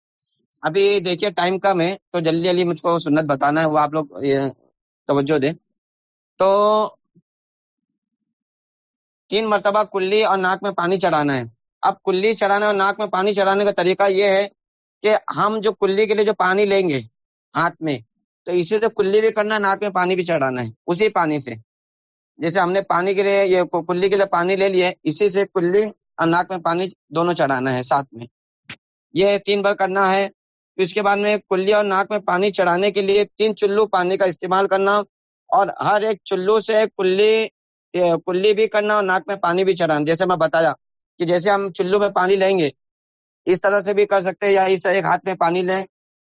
ابھی دیکھیے ٹائم کم ہے تو جلدی جلدی مجھ کو سنت بتانا ہے وہ آپ لوگ توجہ دیں۔ تو تین مرتبہ کلی اور ناک میں پانی چڑھانا ہے۔ اب کلی چڑھانا اور ناک میں پانی چڑھانے کا طریقہ یہ ہے کہ ہم جو کلی کے لیے جو پانی لیں گے ہاتھ میں، تو اسی سے کلی بھی کرنا، ناک میں پانی بھی چڑھانا ہے، اسی پانی سے۔ جیسے ہم نے پانی کے لیے، یہ کلی کے لیے پانی لے لیے اسی سے کلی اور ناک میں پانی دونوں چڑھانا ہے ساتھ میں۔ یہ تین بار کرنا ہے۔ اس کے بعد میں کلی اور ناک میں پانی چڑھانے کے لیے تین چلو پانی کا استعمال کرنا اور ہر ایک چلو سے کلی کلی بھی کرنا اور ناک میں پانی بھی چڑھانا۔ جیسے میں بتایا کہ جیسے ہم چلو میں پانی لیں گے، اس طرح سے بھی کر سکتے ہیں یا اس ایک ہاتھ میں پانی لیں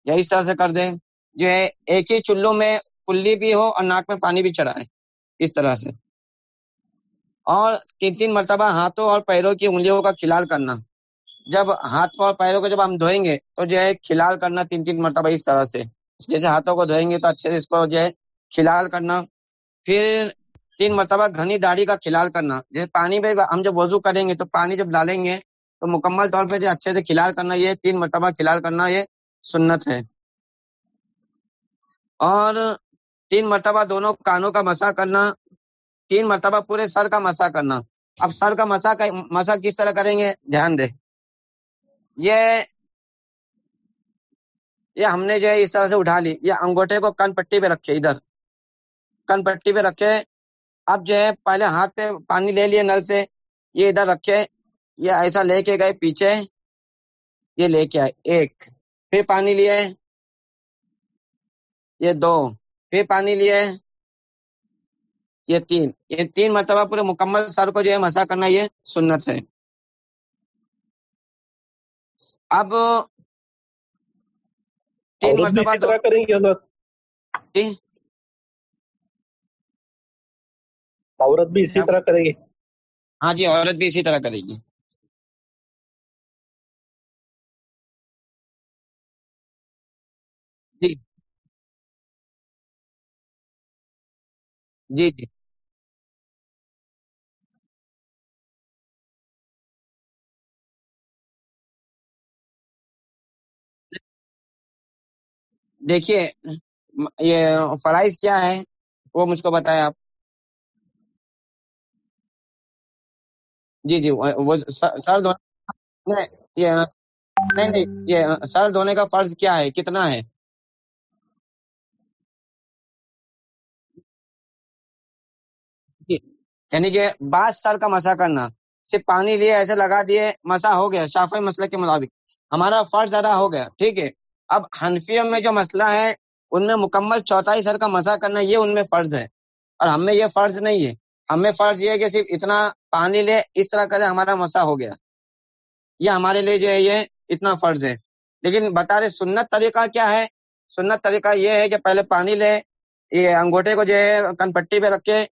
یا اس طرح سے کر دیں۔ جو ہے، ایک ہی چلو میں کلی بھی ہو اور ناک میں پانی بھی چڑھائے اس طرح سے۔ اور تین تین مرتبہ ہاتھوں اور پیروں کی انگلیوں کا کھلال کرنا۔ جب ہاتھ اور پیروں کو جب ہم دھوئیں گے تو جو ہے، کھلال کرنا تین تین مرتبہ اس طرح سے۔ جیسے ہاتھوں کو دھوئیں گے تو اچھے سے اس کو جو ہے، کھلال کرنا۔ پھر تین مرتبہ گھنی داڑھی کا کھلال کرنا۔ جیسے پانی میں ہم جب وضو کریں گے تو پانی جب ڈالیں گے تو مکمل طور پہ جو اچھے سے کھلال کرنا، یہ تین مرتبہ کھلال کرنا، یہ سنت ہے۔ اور تین مرتبہ دونوں کانوں کا مسا کرنا، تین مرتبہ پورے سر کا مسا کرنا۔ اب سر کا مسا کا مسا کس طرح کریں گے؟ دھیان دے۔ یہ یہ ہم نے جو ہے اس طرح سے اٹھا لی۔ یہ انگوٹھے کو کن پٹی پہ رکھے، ادھر۔ کن پٹی پہ رکھے اب جو ہے پہلے ہاتھ پہ پانی لے لیے نل سے یہ ادھر رکھے یہ ایسا لے کے گئے پیچھے یہ لے کے آئے ایک پھر پانی لیے یہ دو پھر پانی لیے یہ تین یہ تین مرتبہ پورے مکمل سر کو جو ہے مسا کرنا یہ سنت ہے۔ اب تین مرتبہ کریں گے عورت بھی اسی طرح کرے گی؟ ہاں جی عورت بھی اسی طرح کرے گی۔ جی۔ جی جی۔ دیکھیے یہ فرائض کیا ہے وہ مجھ کو بتائیں آپ۔ جی جی وہ سر دھونے نہیں نہیں یہ سر دھونے کا فرض کیا ہے؟ کتنا ہے؟ جی، یعنی کہ بعض سر کا مسا کرنا۔ صرف پانی لیے ایسے لگا دیے، مسا ہو گیا شافی مسئلے کے مطابق۔ ہمارا فرض ادا ہو گیا، ٹھیک ہے۔ اب حنفیوں میں جو مسئلہ ہے، ان میں مکمل چوتھائی سر کا مسا کرنا، یہ ان میں فرض ہے۔ اور ہم میں یہ فرض نہیں ہے۔ ہمیں فرض یہ ہے کہ صرف اتنا پانی لے، اس طرح کرے ہمارا مسا ہو گیا۔ یہ ہمارے لیے جو ہے، یہ اتنا فرض ہے۔ لیکن بتا رہے سنت طریقہ کیا ہے؟ سنت طریقہ یہ ہے کہ پہلے پانی لے، یہ انگوٹھے کو جو ہے، کن پٹی پہ رکھے،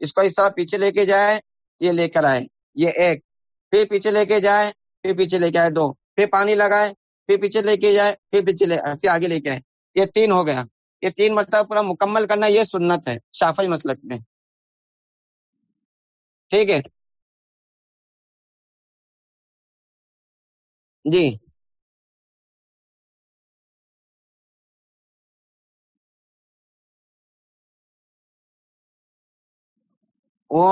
اس کو اس طرح پیچھے لے کے جائے، یہ لے کر آئے۔ یہ ایک۔ پھر پیچھے لے کے جائے، پھر پیچھے لے کے آئے، دو۔ پھر پانی لگائے، پھر پیچھے لے کے جائے، پھر پیچھے لے، پھر آگے لے کے آئے۔ یہ تین ہو گیا۔ یہ تین مرتبہ پورا مکمل کرنا یہ سنت ہے شافی مسلک میں۔ ٹھیک ہے۔ جی۔ وہ،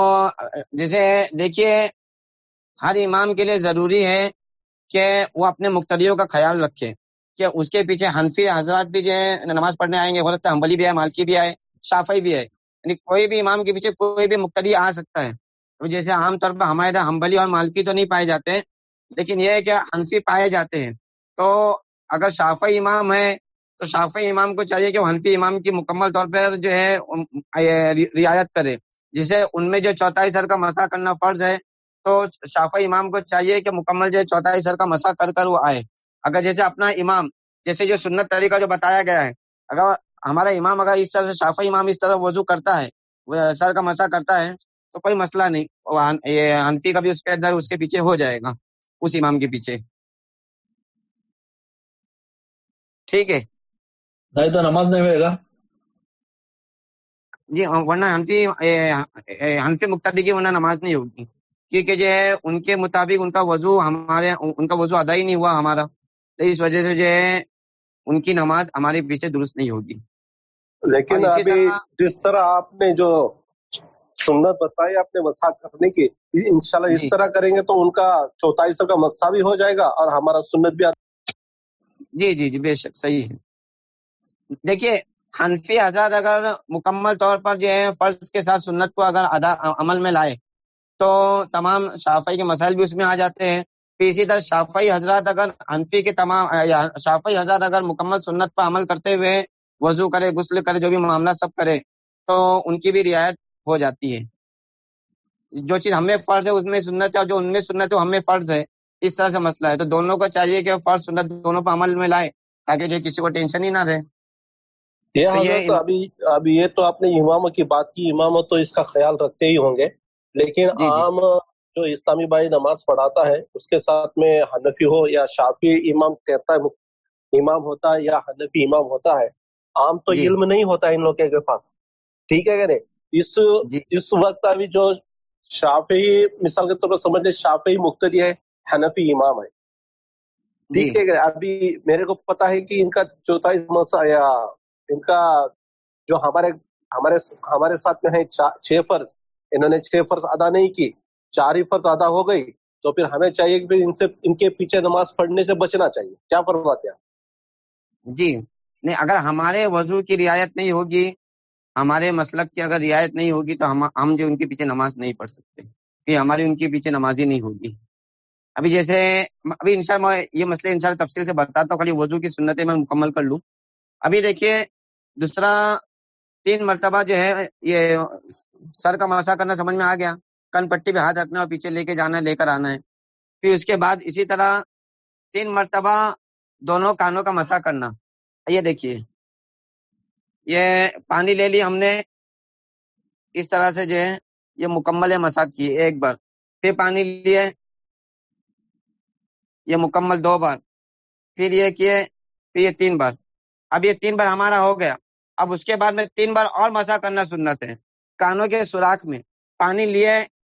جیسے دیکھیے، ہر امام کے لیے ضروری ہے کہ وہ اپنے مقتدیوں کا خیال رکھے کہ اس کے پیچھے حنفی حضرات بھی جو ہے نماز پڑھنے آئیں گے، ہو سکتا ہے ہمبلی بھی ہے مالکی بھی آئے شافی بھی ہے یعنی کوئی بھی امام کے پیچھے کوئی بھی مقتدی آ سکتا ہے۔ جیسے عام طور پر ہمارے ادھر ہمبلی اور مالکی تو نہیں پائے جاتے لیکن یہ ہے کہ حنفی پائے جاتے ہیں۔ تو اگر شافی امام ہے تو شافی امام کو چاہیے کہ وہ حنفی امام کی مکمل طور پر جو ہے رعایت کرے۔ جسے ان میں جو چوتھائی سر کا مسا کرنا فرض ہے، تو شافی امام کو چاہیے کہ مکمل جو ہے چوتھائی سر کا مسا کر کر وہ آئے۔ اگر جیسے اپنا امام، جیسے جو سنت طریقہ جو بتایا گیا ہے، اگر ہمارا امام اگر اس طرح سے شافی امام اس طرح وضو کرتا ہے سر کا مسا کرتا ہے تو کوئی مسئلہ نہیں۔ یہ ہنفی کا بھی اس کے اندر اس کے پیچھے ہو جائے گا۔ اس امام کے پیچھے۔ ٹھیک ہے۔ تو نماز نہیں ہوئے گا؟ جی ورنہ حنفی حنفی مقتدی کی ورنہ نماز نہیں ہوگی۔ کیونکہ جو ہے ان کے مطابق ان کا وضو ہمارے ان کا وضو ادا ہی نہیں ہوا ہمارا۔ تو اس وجہ سے جو ہے ان کی نماز ہمارے پیچھے درست نہیں ہوگی۔ لیکن ابھی جس طرح آپ نے جو سنت بتائی اپنے مسا کرنے کی۔ انشاءاللہ اس جی۔ طرح کریں گے تو ان کا چوتھائی سال کا مسا بھی ہو جائے گا اور ہمارا سنت بھی جی جی جی بے شک صحیح ہے۔ دیکھیے حنفی آزاد اگر مکمل طور پر جو ہے فرض کے ساتھ سنت کو اگر ادا عمل میں لائے تو تمام شافعی کے مسائل بھی اس میں آ جاتے ہیں۔ پھر اسی طرح شافعی حضرات اگر حنفی کے تمام شافعی حضرات اگر مکمل سنت پر عمل کرتے ہوئے وضو کرے غسل کرے جو بھی معاملہ سب کرے تو ان کی بھی رعایت ہو جاتی ہے۔ جو چیز ہمیں فرض ہے اس میں سنت ہے اور جو ان میں سنت ہے وہ ہمیں فرض ہے۔ اس طرح سے مسئلہ ہے۔ تو دونوں کو چاہیے کہ فرض سنت دونوں پر عمل میں لائے تاکہ جو کسی کو ٹینشن ہی نہ رہے۔ یہ ابھی ابھی یہ تو آپ نے امام کی بات کی امام تو اس کا خیال رکھتے ہی ہوں گے۔ لیکن جی جی۔ عام جو اسلامی بھائی نماز پڑھاتا ہے اس کے ساتھ میں حنفی ہو یا شافی امام کہتا ہے امام ہوتا ہے یا حنفی امام ہوتا ہے عام تو جی۔ علم نہیں ہوتا ان لوگوں کے پاس۔ ٹھیک ہے کہ نہیں؟ اس جی۔ اس وقت ابھی جو شافی مثال کے طور پر سمجھ لیں شافی مقتدی ہے حنفی امام ہے ٹھیک ہے ابھی میرے کو پتا ہے کہ ان کا چوتھائی مسا یا ان کا جو ہمارے ہمارے ہمارے ساتھ میں ہے چھ فرض انہوں نے چھ فرض ادا نہیں کی چار ہی فرض ادا ہو گئی۔ تو پھر ہمیں چاہیے کہ ان سے ان کے پیچھے نماز پڑھنے سے بچنا چاہیے۔ کیا فرماتے ہیں؟ جی۔ نہیں اگر ہمارے وضو کی رعایت نہیں ہوگی ہمارے مسلک کی اگر رعایت نہیں ہوگی تو ہم ہم جو ان کے پیچھے نماز نہیں پڑھ سکتے۔ کہ ہماری ان کے پیچھے نماز ہی نہیں ہوگی۔ ابھی جیسے ابھی انشاء میں یہ مسئلے انشاء تفصیل سے بتاتا ہوں، خالی وضو کی سنتیں میں مکمل کر لوں۔ ابھی دیکھیے، دوسرا تین مرتبہ جو ہے یہ سر کا مسا کرنا سمجھ میں آ گیا۔ کن پٹی پہ ہاتھ رکھنا اور پیچھے لے کے جانا ہے، لے کر آنا ہے۔ پھر اس کے بعد اسی طرح تین مرتبہ دونوں کانوں کا مسا کرنا۔ یہ دیکھیے۔ یہ پانی لے لی، ہم نے اس طرح سے جو ہے، یہ مکمل مسا کی ایک بار، پھر پانی لیے، یہ مکمل دو بار، پھر یہ کیے، پھر یہ تین بار۔ اب یہ تین بار ہمارا ہو گیا۔ اب اس کے بعد میں تین بار اور مسا کرنا سنت ہے۔ کانوں کے سوراخ میں پانی لیے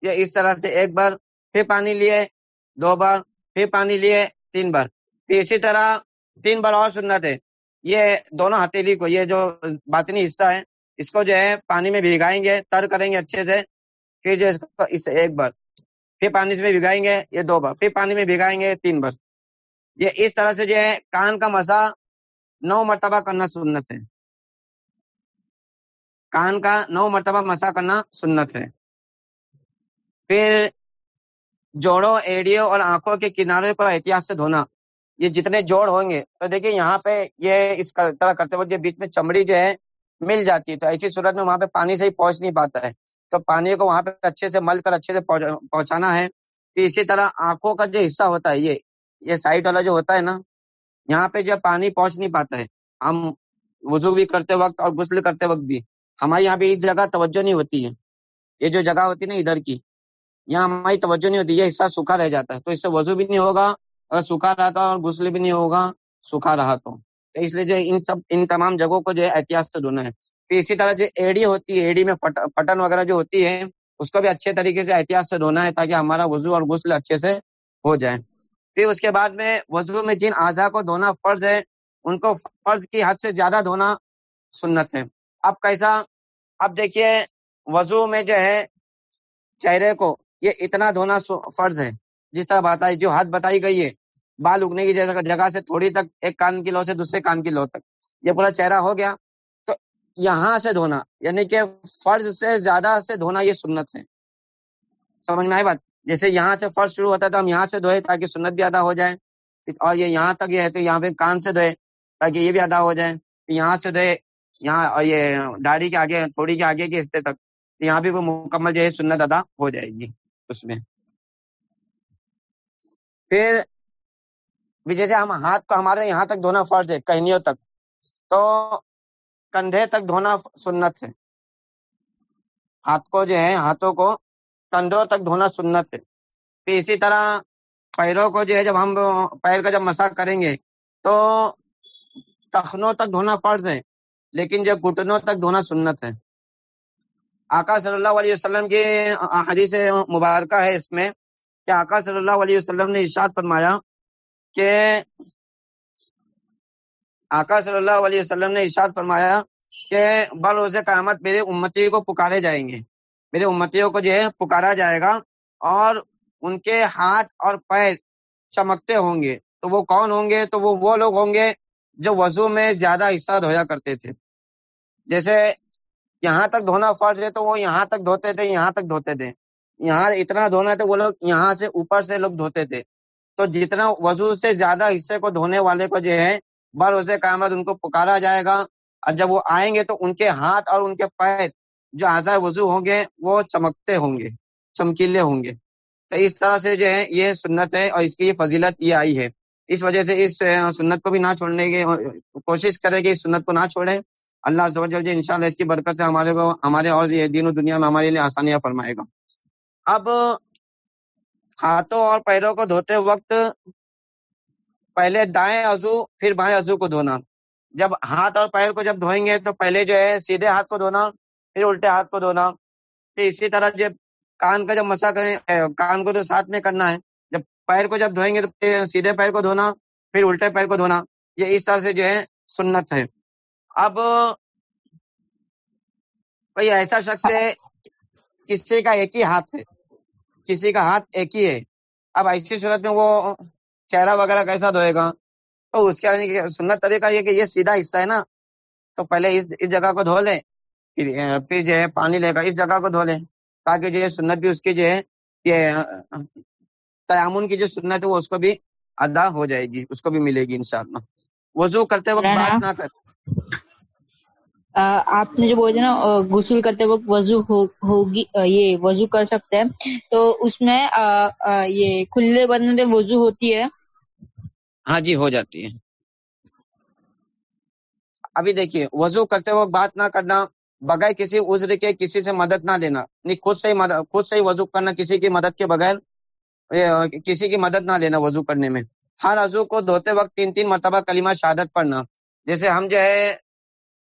یہ اس طرح سے ایک بار، پھر پانی لیے، دو بار، پھر پانی لیے، تین بار۔ پھر اسی طرح تین بار اور سنت ہے۔ یہ دونوں ہتھیلی کو یہ جو باطنی حصہ ہے اس کو جو ہے پانی میں بھگائیں گے، تر کریں گے اچھے سے، پھر جو اس ایک بار، پھر پانی میں بھگائیں گے، یہ دو بار، پھر پانی میں بھگائیں گے تین بار۔ یہ اس طرح سے جو ہے کان کا مسا نو مرتبہ کرنا سنت ہے۔ کان کا نو مرتبہ مسا کرنا سنت ہے۔ پھر جوڑوں، ایڑیوں اور آنکھوں کے کنارے کو احتیاط سے دھونا۔ یہ جتنے جوڑ ہوں گے، تو دیکھیے یہاں پہ یہ اس طرح کرتے وقت یہ بیچ میں چمڑی جو ہے مل جاتی ہے، تو ایسی صورت میں وہاں پہ پانی سے ہی پہنچ نہیں پاتا ہے۔ تو پانی کو وہاں پہ اچھے سے مل کر اچھے سے پہنچانا ہے۔ پھر اسی طرح آنکھوں کا جو حصہ ہوتا ہے، یہ یہ سائڈ والا جو ہوتا ہے نا، یہاں پہ جو پانی پہنچ نہیں پاتا ہے، ہم وضو بھی کرتے وقت اور غسل کرتے وقت بھی ہمارے یہاں پہ اس جگہ توجہ نہیں ہوتی ہے۔ یہ جو جگہ ہوتی ہے نا ادھر کی، یہاں ہماری توجہ نہیں ہوتی، یہ حصہ سوکھا رہ جاتا ہے۔ تو اس سے وضو بھی نہیں ہوگا اگر سوکھا رہا تو اور غسل بھی نہیں ہوگا، سوکھا رہا تو۔ اس لیے جو ان سب، ان تمام جگہوں کو جو ہے، احتیاط سے دھونا ہے۔ پھر اسی طرح جو ایڑی ہوتی ہے، ایڑی میں پٹن وغیرہ جو ہوتی ہے، اس کو بھی اچھے طریقے سے احتیاط سے دھونا ہے تاکہ ہمارا وضو اور غسل اچھے سے ہو جائے۔ پھر اس کے بعد میں وضو میں جن اعضاء کو دھونا فرض ہے، ان کو فرض کی حد سے زیادہ دھونا سنت ہے۔ اب کیسا، اب دیکھیے، وضو میں جو ہے، چہرے کو یہ اتنا دھونا فرض ہے۔ جس طرح بتائی جو حد بتائی گئی ہے، بال اگنے کی جگہ جگہ سے تھوڑی تک، ایک کان کی لو سے دوسرے کان کی لو تک۔ یہ پورا چہرہ ہو گیا۔ تو یہاں سے دھونا یعنی کہ فرض سے زیادہ سے دھونا یہ سنت ہے۔ سمجھ میں آئی بات؟ جیسے یہاں سے فرض شروع ہوتا ہے تو ہم یہاں سے دھوئے تاکہ سنت بھی ادا ہو جائے۔ اور یہ یہاں تک یہ ہے تو یہاں پہ کان سے دھوئے تاکہ یہ بھی ادا ہو جائے۔ یہاں سے دھوئے، یہاں اور یہ داڑھی کے آگے، تھوڑی کے آگے کے حصے تک یہاں بھی وہ مکمل جو ہے سنت ادا ہو جائے گی اس میں۔ پھر جیسے ہم ہاتھ کو ہمارے یہاں تک دھونا فرض ہے، کہنیوں تک، تو کندھے تک دھونا سنت ہے۔ ہاتھ کو جو ہے، ہاتھوں کو کندھوں تک دھونا سنت ہے۔ پھر اسی طرح پیروں کو جو ہے، جب ہم پیر کا جب مسا کریں گے، تو ٹخنوں تک دھونا فرض ہے، لیکن جب گھٹنوں تک دھونا سنت ہے۔ آقا صلی اللہ علیہ وسلم کی حدیث مبارکہ ہے اس میں۔ کہ آقا صلی اللہ علیہ وسلم نے ارشاد فرمایا کہ آقا صلی اللہ علیہ وسلم نے ارشاد فرمایا کہ بل روز قیامت میرے امتی کو پکارے جائیں گے۔ میرے امتیوں کو جو ہے پکارا جائے گا اور ان کے ہاتھ اور پیر چمکتے ہوں گے۔ تو وہ کون ہوں گے؟ تو وہ وہ لوگ ہوں گے جو وضو میں زیادہ حصہ دھویا کرتے تھے۔ جیسے یہاں تک دھونا فرض ہے تو وہ یہاں تک دھوتے تھے، یہاں تک دھوتے تھے۔ یہاں اتنا دھونا تھا، وہ لوگ یہاں سے اوپر سے لوگ دھوتے تھے۔ تو جتنا وضو سے زیادہ حصے کو دھونے والے کو جو ہے بروز قیامت ان کو پکارا جائے گا۔ اور جب وہ آئیں گے تو ان کے ہاتھ اور ان کے پیر جو اعضاء وضو ہوں گے، وہ چمکتے ہوں گے، چمکیلے ہوں گے۔ تو اس طرح سے جو ہے، یہ سنت ہے اور اس کی یہ فضیلت یہ آئی ہے۔ اس وجہ سے اس سنت کو بھی نہ چھوڑنے کی کوشش کرے کہ اس سنت کو نہ چھوڑے اللہ سے ان شاء اللہ اس کی برکت سے ہمارے کو، ہمارے اور دین و دنیا میں ہمارے لیے آسانیاں فرمائے گا۔ اب ہاتھوں اور پیروں کو دھوتے وقت پہلے دائیں عضو، پھر بائیں عضو کو دھونا۔ جب ہاتھ اور پیر کو جب دھوئیں گے تو پہلے جو ہے سیدھے ہاتھ کو دھونا، پھر الٹے ہاتھ کو دھونا۔ پھر اسی طرح جب کان کا جب مسا کریں کان کو تو ساتھ میں کرنا ہے۔ جب پیر کو جب دھوئیں گے تو سیدھے پیر کو دھونا، پھر الٹے پیر کو دھونا۔ یہ اس طرح سے جو ہے سنت ہے۔ اب کوئی ایسا شخص ہے کسی کا ایک ہی ہاتھ ہے۔ کسی کا ہاتھ ایک ہی ہے۔ اب ایسی صورت میں وہ چہرہ وغیرہ کیسا دھوئے گا؟ تو اس کے سنت طریقہ یہ کہ یہ سیدھا حصہ ہے نا۔ تو پہلے اس اس جگہ کو دھو لے پھر پھر جو ہے پانی لے کر اس جگہ کو دھو لے تاکہ جو ہے سنت بھی اس کی جو ہے یہ تیامن کی جو سنت ہے وہ اس کو بھی ادا ہو جائے گی اس کو بھی ملے گی انشاءاللہ۔ وضو کرتے وقت بات نہ کر آپ نے جو بولے نا غسل کرتے وقت وضو ہوگی یہ وضو کر سکتے ہیں۔ تو اس میں یہ کھلے بدن میں وضو ہوتی ہے۔ ہاں جی ہو جاتی ہے۔ ابھی دیکھیے، وضو کرتے وقت بات نہ کرنا، بغیر کسی عذر کے کسی سے مدد نہ لینا۔ نہیں، خود سے ہی خود سے ہی وضو کرنا، کسی کی مدد کے بغیر کسی کی مدد نہ لینا وضو کرنے میں۔ ہر عضو کو دھوتے وقت تین تین مرتبہ کلمہ شہادت پڑھنا۔ جیسے ہم جو ہے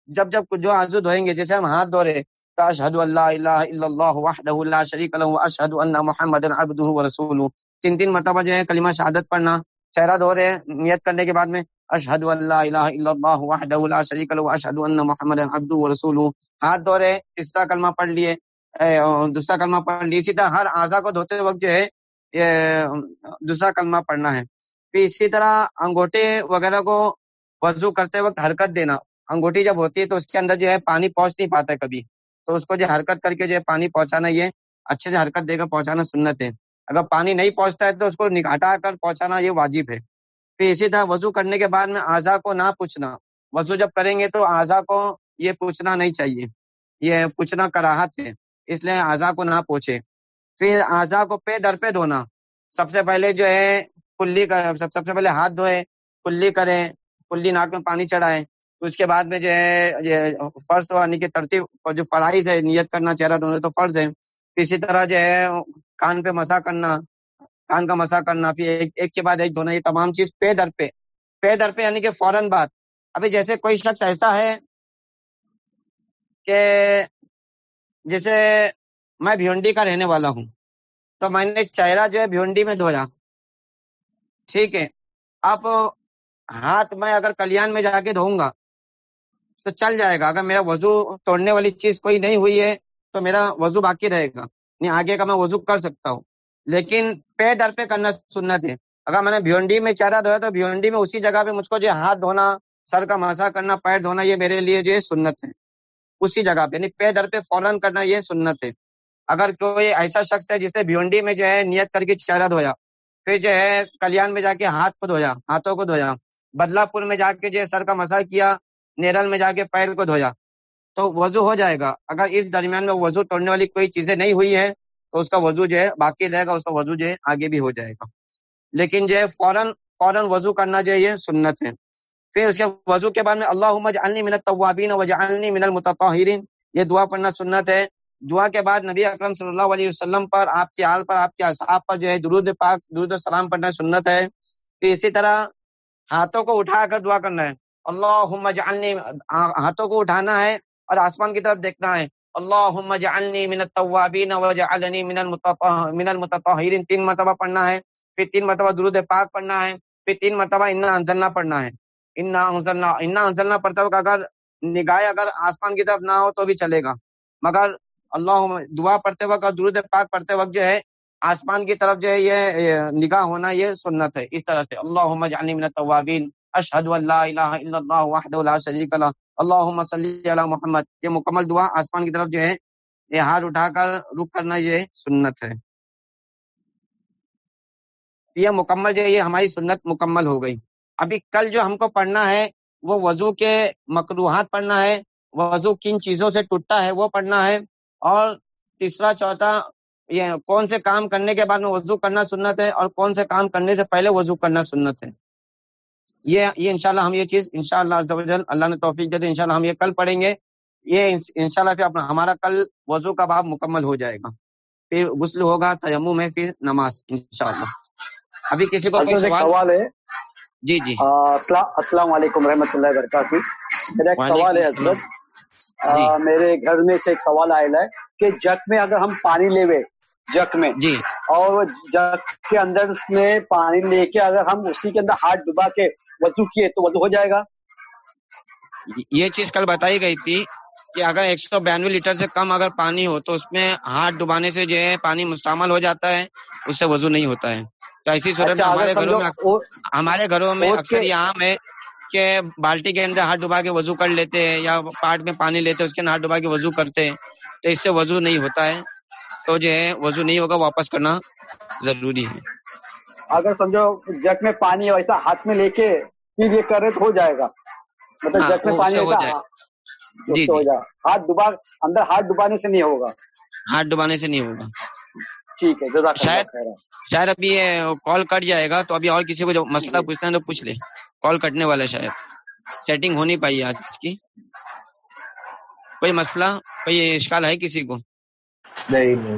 جب جب جو عضو دھوئیں گے، جیسے ہم ہاتھ دھو رہے تو اشہد اللہ الہ الا اللہ وحدہ لا شریک لہ اشہد ان محمد عبدہ ورسولہ۔ تین تین مرتبہ جو ہے کلمہ شہادت پڑھنا، چہرہ دھو رہے نیت کرنے کے بعد میں اشہد اللہ الہ الا اللہ وحدہ لا شریک لہ اشہد ان محمد عبدہ ورسولہ۔ ہاتھ دھو رہے تیسرا کلمہ پڑھ لیے دوسرا کلمہ پڑھ لیے اسی طرح ہر اعضا کو دھوتے وقت جو ہے دوسرا کلمہ پڑھنا ہے۔ پھر اسی طرح انگوٹے وغیرہ کو وضو کرتے وقت حرکت دینا۔ انگوٹھی جب ہوتی ہے تو اس کے اندر جو ہے پانی پہنچ نہیں پاتا ہے کبھی۔ تو اس کو جو حرکت کر کے جو ہے پانی پہنچانا، یہ اچھے سے حرکت دے کر پہنچانا سنت ہے۔ اگر پانی نہیں پہنچتا ہے تو اس کو نکاٹا کر پہنچانا یہ واجب ہے۔ پھر اسی طرح وضو کرنے کے بعد میں اعضا کو نہ پوچھنا۔ وضو جب کریں گے تو اعضا کو یہ پوچھنا نہیں چاہیے۔ یہ پوچھنا کراہت ہے، اس لیے اعضا کو نہ پوچھے۔ پھر اعضا کو پے در پہ دھونا۔ سب سے پہلے جو ہے کلی سب سے پہلے ہاتھ دھوئے، کلی کریں، کلی ناک میں پانی چڑھائے اس کے بعد میں جو ہے، یہ فرض یعنی کہ ترتیب جو فرائض ہے، نیت کرنا، چہرہ دھونا تو فرض ہے اسی طرح جو ہے، کان پہ مسا کرنا، کان کا مسا کرنا، پھر ایک ایک کے بعد ایک دھونا، یہ تمام چیز پے در پہ پے در پہ یعنی کہ فوراً بات ابھی جیسے کوئی شخص ایسا ہے کہ جیسے میں بھیونڈی کا رہنے والا ہوں، تو میں نے چہرہ جو ہے بھیونڈی میں دھویا۔ ٹھیک ہے۔ اب ہاتھ میں اگر کلیان میں جا کے دھوؤں گا تو چل جائے گا۔ اگر میرا وضو توڑنے والی چیز کوئی نہیں ہوئی ہے تو میرا وضو باقی رہے گا۔ نہیں، آگے کا میں وضو کر سکتا ہوں۔ لیکن پے در پہ کرنا سنت ہے۔ اگر میں نے بھیونڈی میں چہرہ دھویا تو بھیونڈی میں اسی جگہ پہ مجھ کو جو ہاتھ دھونا، سر کا مسا کرنا، پیر دھونا، یہ میرے لیے جو ہے سنت ہے۔ اسی جگہ پہ یعنی پے در پہ فوراً کرنا یہ سنت ہے۔ اگر کوئی ایسا شخص ہے جس نے بھیونڈی میں جو ہے نیت کر کے چہرہ دھویا، پھر جو ہے کلیان میں جا کے ہاتھ کو دھویا، ہاتھوں کو دھویا بدلا پور میں جا کے جو ہے سر کا مسا کیا نیرل میں جا کے پیر کو دھویا تو وضو ہو جائے گا۔ اگر اس درمیان میں وضو توڑنے والی کوئی چیزیں نہیں ہوئی ہے تو اس کا وضو جو ہے باقی رہے گا، اس کا وضو جو ہے آگے بھی ہو جائے گا۔ لیکن جو ہے فوراً فوراً وضو کرنا جو ہے، یہ سنت ہے۔ پھر اس کے وضو کے بعد میں اللہ من التوابین وجعلنی من المتطہرین۔ یہ دعا پڑھنا سنت ہے۔ دعا کے بعد نبی اکرم صلی اللہ علیہ وسلم پر، آپ کی حال پر، آپ کے اصحاب پر جو ہے درود پاک، درود و سلام پڑھنا سنت ہے۔ پھر اسی طرح ہاتھوں کو اٹھا کر دعا کرنا ہے۔ اللہ جعلنی ہاتھوں کو اٹھانا ہے اور آسمان کی طرف دیکھنا ہے۔ اللہ جعلنی من التوابین وجعلنی من من المتطہرین۔ تین مرتبہ پڑھنا ہے، پھر تین مرتبہ درود پاک پڑھنا ہے، پھر تین مرتبہ انا انزلنا پڑھنا ہے۔ انا انزلنا انا انزلنا پڑھتا وقت اگر نگاہ اگر آسمان کی طرف نہ ہو تو بھی چلے گا۔ مگر اللہ دعا پڑھتے وقت اور درود پاک پڑھتے وقت جو ہے، آسمان کی طرف جو ہے یہ نگاہ ہونا یہ سنت ہے۔ اس طرح سے۔ اللہ جعلنی من التوابین۔ اشہد ان لا الہ الا اللہ وحدہ لا شریک لہ اللہم صلی علی محمد. یہ مکمل دعا آسمان کی طرف جو ہے، یہ ہاتھ اٹھا کر رک کرنا یہ سنت ہے۔ یہ مکمل جو ہے، یہ ہماری سنت مکمل ہو گئی۔ ابھی کل جو ہم کو پڑھنا ہے، وہ وضو کے مقروحات پڑھنا ہے۔ وضو کن چیزوں سے ٹوٹتا ہے، وہ پڑھنا ہے۔ اور تیسرا، چوتھا، یہ کون سے کام کرنے کے بعد میں وضو کرنا سنت ہے؟ اور کون سے کام کرنے سے پہلے وضو کرنا سنت ہے؟ یہ یہ انشاءاللہ ہم یہ چیز انشاءاللہ شاء اللہ اللہ نے توفیق دے ان ہم یہ کل پڑھیں گے۔ یہ انشاءاللہ پھر اپنا ہمارا کل وضو کا باب مکمل ہو جائے گا۔ پھر غسل ہوگا تیمم ہے پھر نماز انشاءاللہ۔ ابھی کسی کو کوئی سوال؟ ہے۔ جی جی۔ السلام علیکم رحمۃ اللہ وبرکاتہ۔ میرا ایک سوال ہے حضرت۔ جی۔ میرے گھر میں سے ایک سوال آئے ہے کہ جگ میں اگر ہم پانی لے جگ میں۔ جی۔ اور جگ کے اندر میں پانی لے کے اگر ہم اسی کے اندر ہاتھ ڈبا کے وضو کیے تو وضو ہو جائے گا۔ یہ چیز کل بتائی گئی تھی کہ اگر ایک سو بانوے لیٹر سے کم اگر پانی ہو تو اس میں ہاتھ ڈبانے سے جو ہے پانی مستعمل ہو جاتا ہے اس سے وضو نہیں ہوتا ہے۔ تو ایسی صورت میں اچھا، ہمارے گھروں میں ہمارے گھروں میں اکثر یہ عام ہے کہ بالٹی کے اندر ہاتھ ڈبا کے وضو کر لیتے ہیں یا پاٹ میں پانی لیتے اس کے اندر ہاتھ ڈبا کے وضو کرتے ہیں تو اس سے وضو نہیں ہوتا ہے۔ تو جو ہے وضو نہیں ہوگا واپس کرنا ضروری ہے۔ اگر سمجھو جگ میں پانی ویسا ہاتھ میں لے کے یہ کرے تو ہو جائے گا۔ مطلب ہاں، جگ میں پانی ہو جائے۔ جی, جی۔ ہاتھ ڈبا اندر ہاتھ ڈبانے سے نہیں ہوگا۔ ہاتھ ڈبانے سے نہیں ہوگا۔ ٹھیک ہے شاید شاید ابھی یہ کال کٹ جائے گا تو ابھی اور کسی کو جو مسئلہ پوچھنا ہے تو پوچھ لے۔ کال کٹنے والا شاید۔ سیٹنگ ہو نہیں پائی آج کی۔ کوئی مسئلہ کوئی اشکال ہے کسی کو؟ نہیں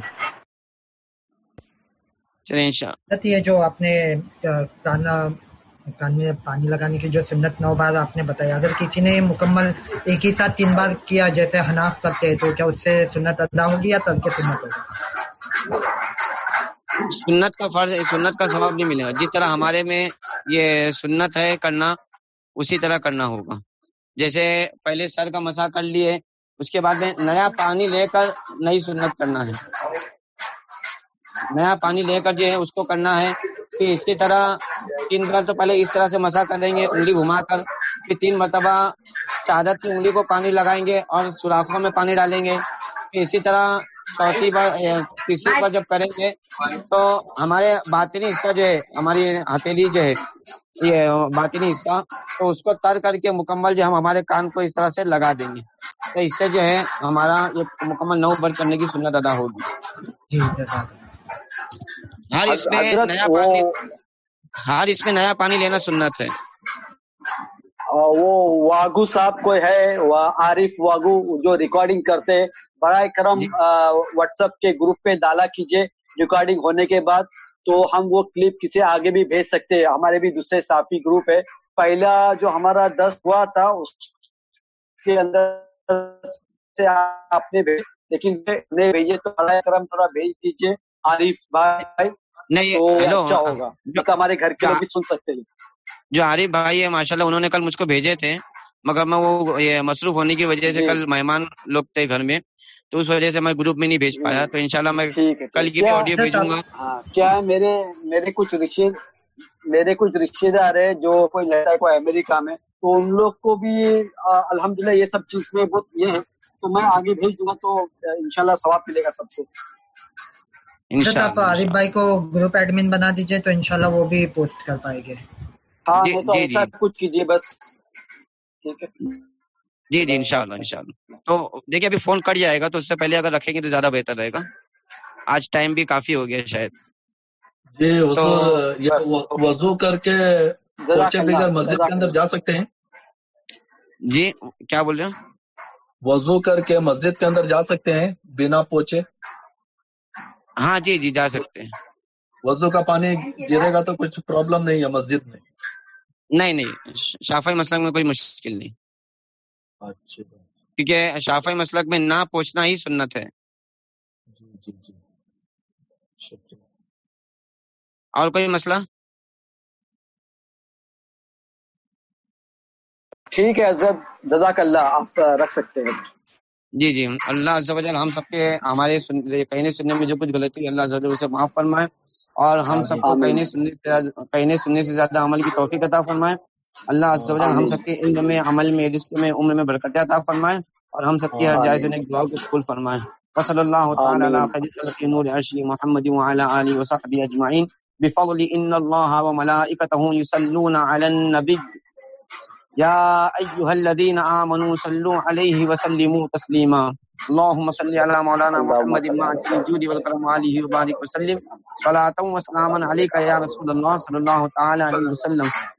چلے یہ جو آپ نے کان میں پانی لگانے کی جو سنت نو بار آپ نے بتایا اگر کسی نے مکمل ایک ہی ساتھ تین بار کیا جیسے حناف کرتے تو کیا اس سے سنت ادا ہوگی یا ترک سنت ہوگی؟ سنت کا فرض سنت کا ثواب نہیں ملے گا۔ جس طرح ہمارے میں یہ سنت ہے کرنا اسی طرح کرنا ہوگا۔ جیسے پہلے سر کا مسا کر لیے اس کے بعد میں نیا پانی لے کر نئی سنت کرنا ہے۔ نیا پانی لے کر جو ہے اس کو کرنا ہے پھر اسی طرح تین بار تو پہلے اس طرح سے مسا کریں گے، انگلی گھما کر، پھر تین مرتبہ چادر کی انگلی کو پانی لگائیں گے اور سوراخوں میں پانی ڈالیں گے۔ اسی طرح چوتھی بار تیسری بار جب کریں گے تو ہمارے باطنی حصہ جو ہے ہماری ہتھیلی جو ہے یہ باطنی حصہ تو اس کو تر کر کے مکمل جو ہم ہمارے کان کو اس طرح سے لگا دیں گے۔ تو اس سے جو ہے ہمارا یہ مکمل نو بر کرنے کی سنت ادا ہوگی۔ جی ہر اس میں نیا پانی ہر اس میں نیا پانی لینا سنت ہے۔ وہ واگو صاحب کو ہے عارف واگو جو ریکارڈنگ کرتے برائے کرم جی۔ واٹس ایپ کے گروپ پہ ڈالا کیجیے ریکارڈنگ ہونے کے بعد تو ہم وہ کلپ کسی آگے بھی بھیج سکتے ہمارے بھی دوسرے صافی گروپ ہے۔ پہلا جو ہمارا دس ہوا تھا اس کے اندر سے آپ نے لیکن بھیجے تو برائے کرم تھوڑا بھیج دیجیے عارف بھائی نہیں اچھا ہوگا۔ ہمارے گھر کے بھی سن سکتے ہیں۔ جو عارف بھائی ہے ماشاء اللہ انہوں نے کل مجھ کو بھیجے تھے۔ مگر میں وہ یہ مصروف ہونے کی وجہ سے جی۔ کل مہمان لوگ تھے گھر میں۔ تو اس وجہ سے میں گروپ میں نہیں بھیج پایا تو انشاءاللہ میں کل کی آڈیو بھیجوں گا۔ ہاں، کیا میرے میرے کچھ رشتے میرے کچھ رشتے دار ہے جو کوئی لگتا ہے کوئی امریکہ میں تو ان لوگ کو بھی الحمدللہ یہ سب چیز میں بہت یہ ہے تو میں آگے بھیج دوں گا تو انشاءاللہ ثواب ملے گا سب کو۔ آپ عارف بھائی کو گروپ ایڈمن بنا دیجیے تو انشاءاللہ وہ بھی پوسٹ کر پائے گے۔ ہاں جی وہ تو جی ایسا جی۔ کچھ کیجیے بس۔ ٹھیک ہے۔ جی جی انشاءاللہ انشاءاللہ تو دیکھیے ابھی فون کٹ جائے گا تو اس سے پہلے اگر رکھیں گے تو زیادہ بہتر رہے گا۔ آج ٹائم بھی کافی ہو گیا شاید۔ جی تو وضو کر کے بغیر مسجد کے اندر جا سکتے ہیں؟ جی کیا بول رہے ہیں؟ وضو کر کے مسجد کے اندر جا سکتے ہیں بنا پوچھے؟ ہاں جی جی جا سکتے ہیں۔ وضو کا پانی گرے گا تو کچھ پرابلم نہیں ہے مسجد میں۔ نہیں نہیں شافعی مسلک میں کوئی مشکل نہیں۔ اچھا۔ کیونکہ شافعی مسلک میں نہ پوچھنا ہی سنت ہے۔ جی جی جی۔ شکریہ۔ اور کوئی مسئلہ؟ ٹھیک ہے حضرت جزاک اللہ آپ رکھ سکتے ہیں۔ جی جی۔ اللہ عز و جل ہم سب کے ہمارے سن- کہنے سننے میں جو کچھ غلطی ہے اللہ عز و جل اسے معاف فرمائے اور ہم سب کو آمین کہنے سننے سے زیادہ- کہنے سننے سے زیادہ عمل کی توفیق عطا فرمائے۔ اللہ عز و جل ہم سب کے علم میں، عمل میں، رزق میں، عمر میں برکت عطا فرمائے اور ہم سب کی ہر جائز نیک دعاؤں کو قبول فرمائے۔ وصلی اللہ تعالی علی خیر خلق نور عرشی محمد وعلی آلہ وصحبہ اجمعین۔ بفضل ان اللہ وملائکتہ یصلون علی النبی۔ يا أيها الذين آمنوا صلوا عليه وسلموا تسليما اللهم صل على مولانا محمد صل الجود والكرم وآله وبارك وسلم۔ صلاة وسلاما عليك يا رسول الله صلى الله تعالى عليه وسلم۔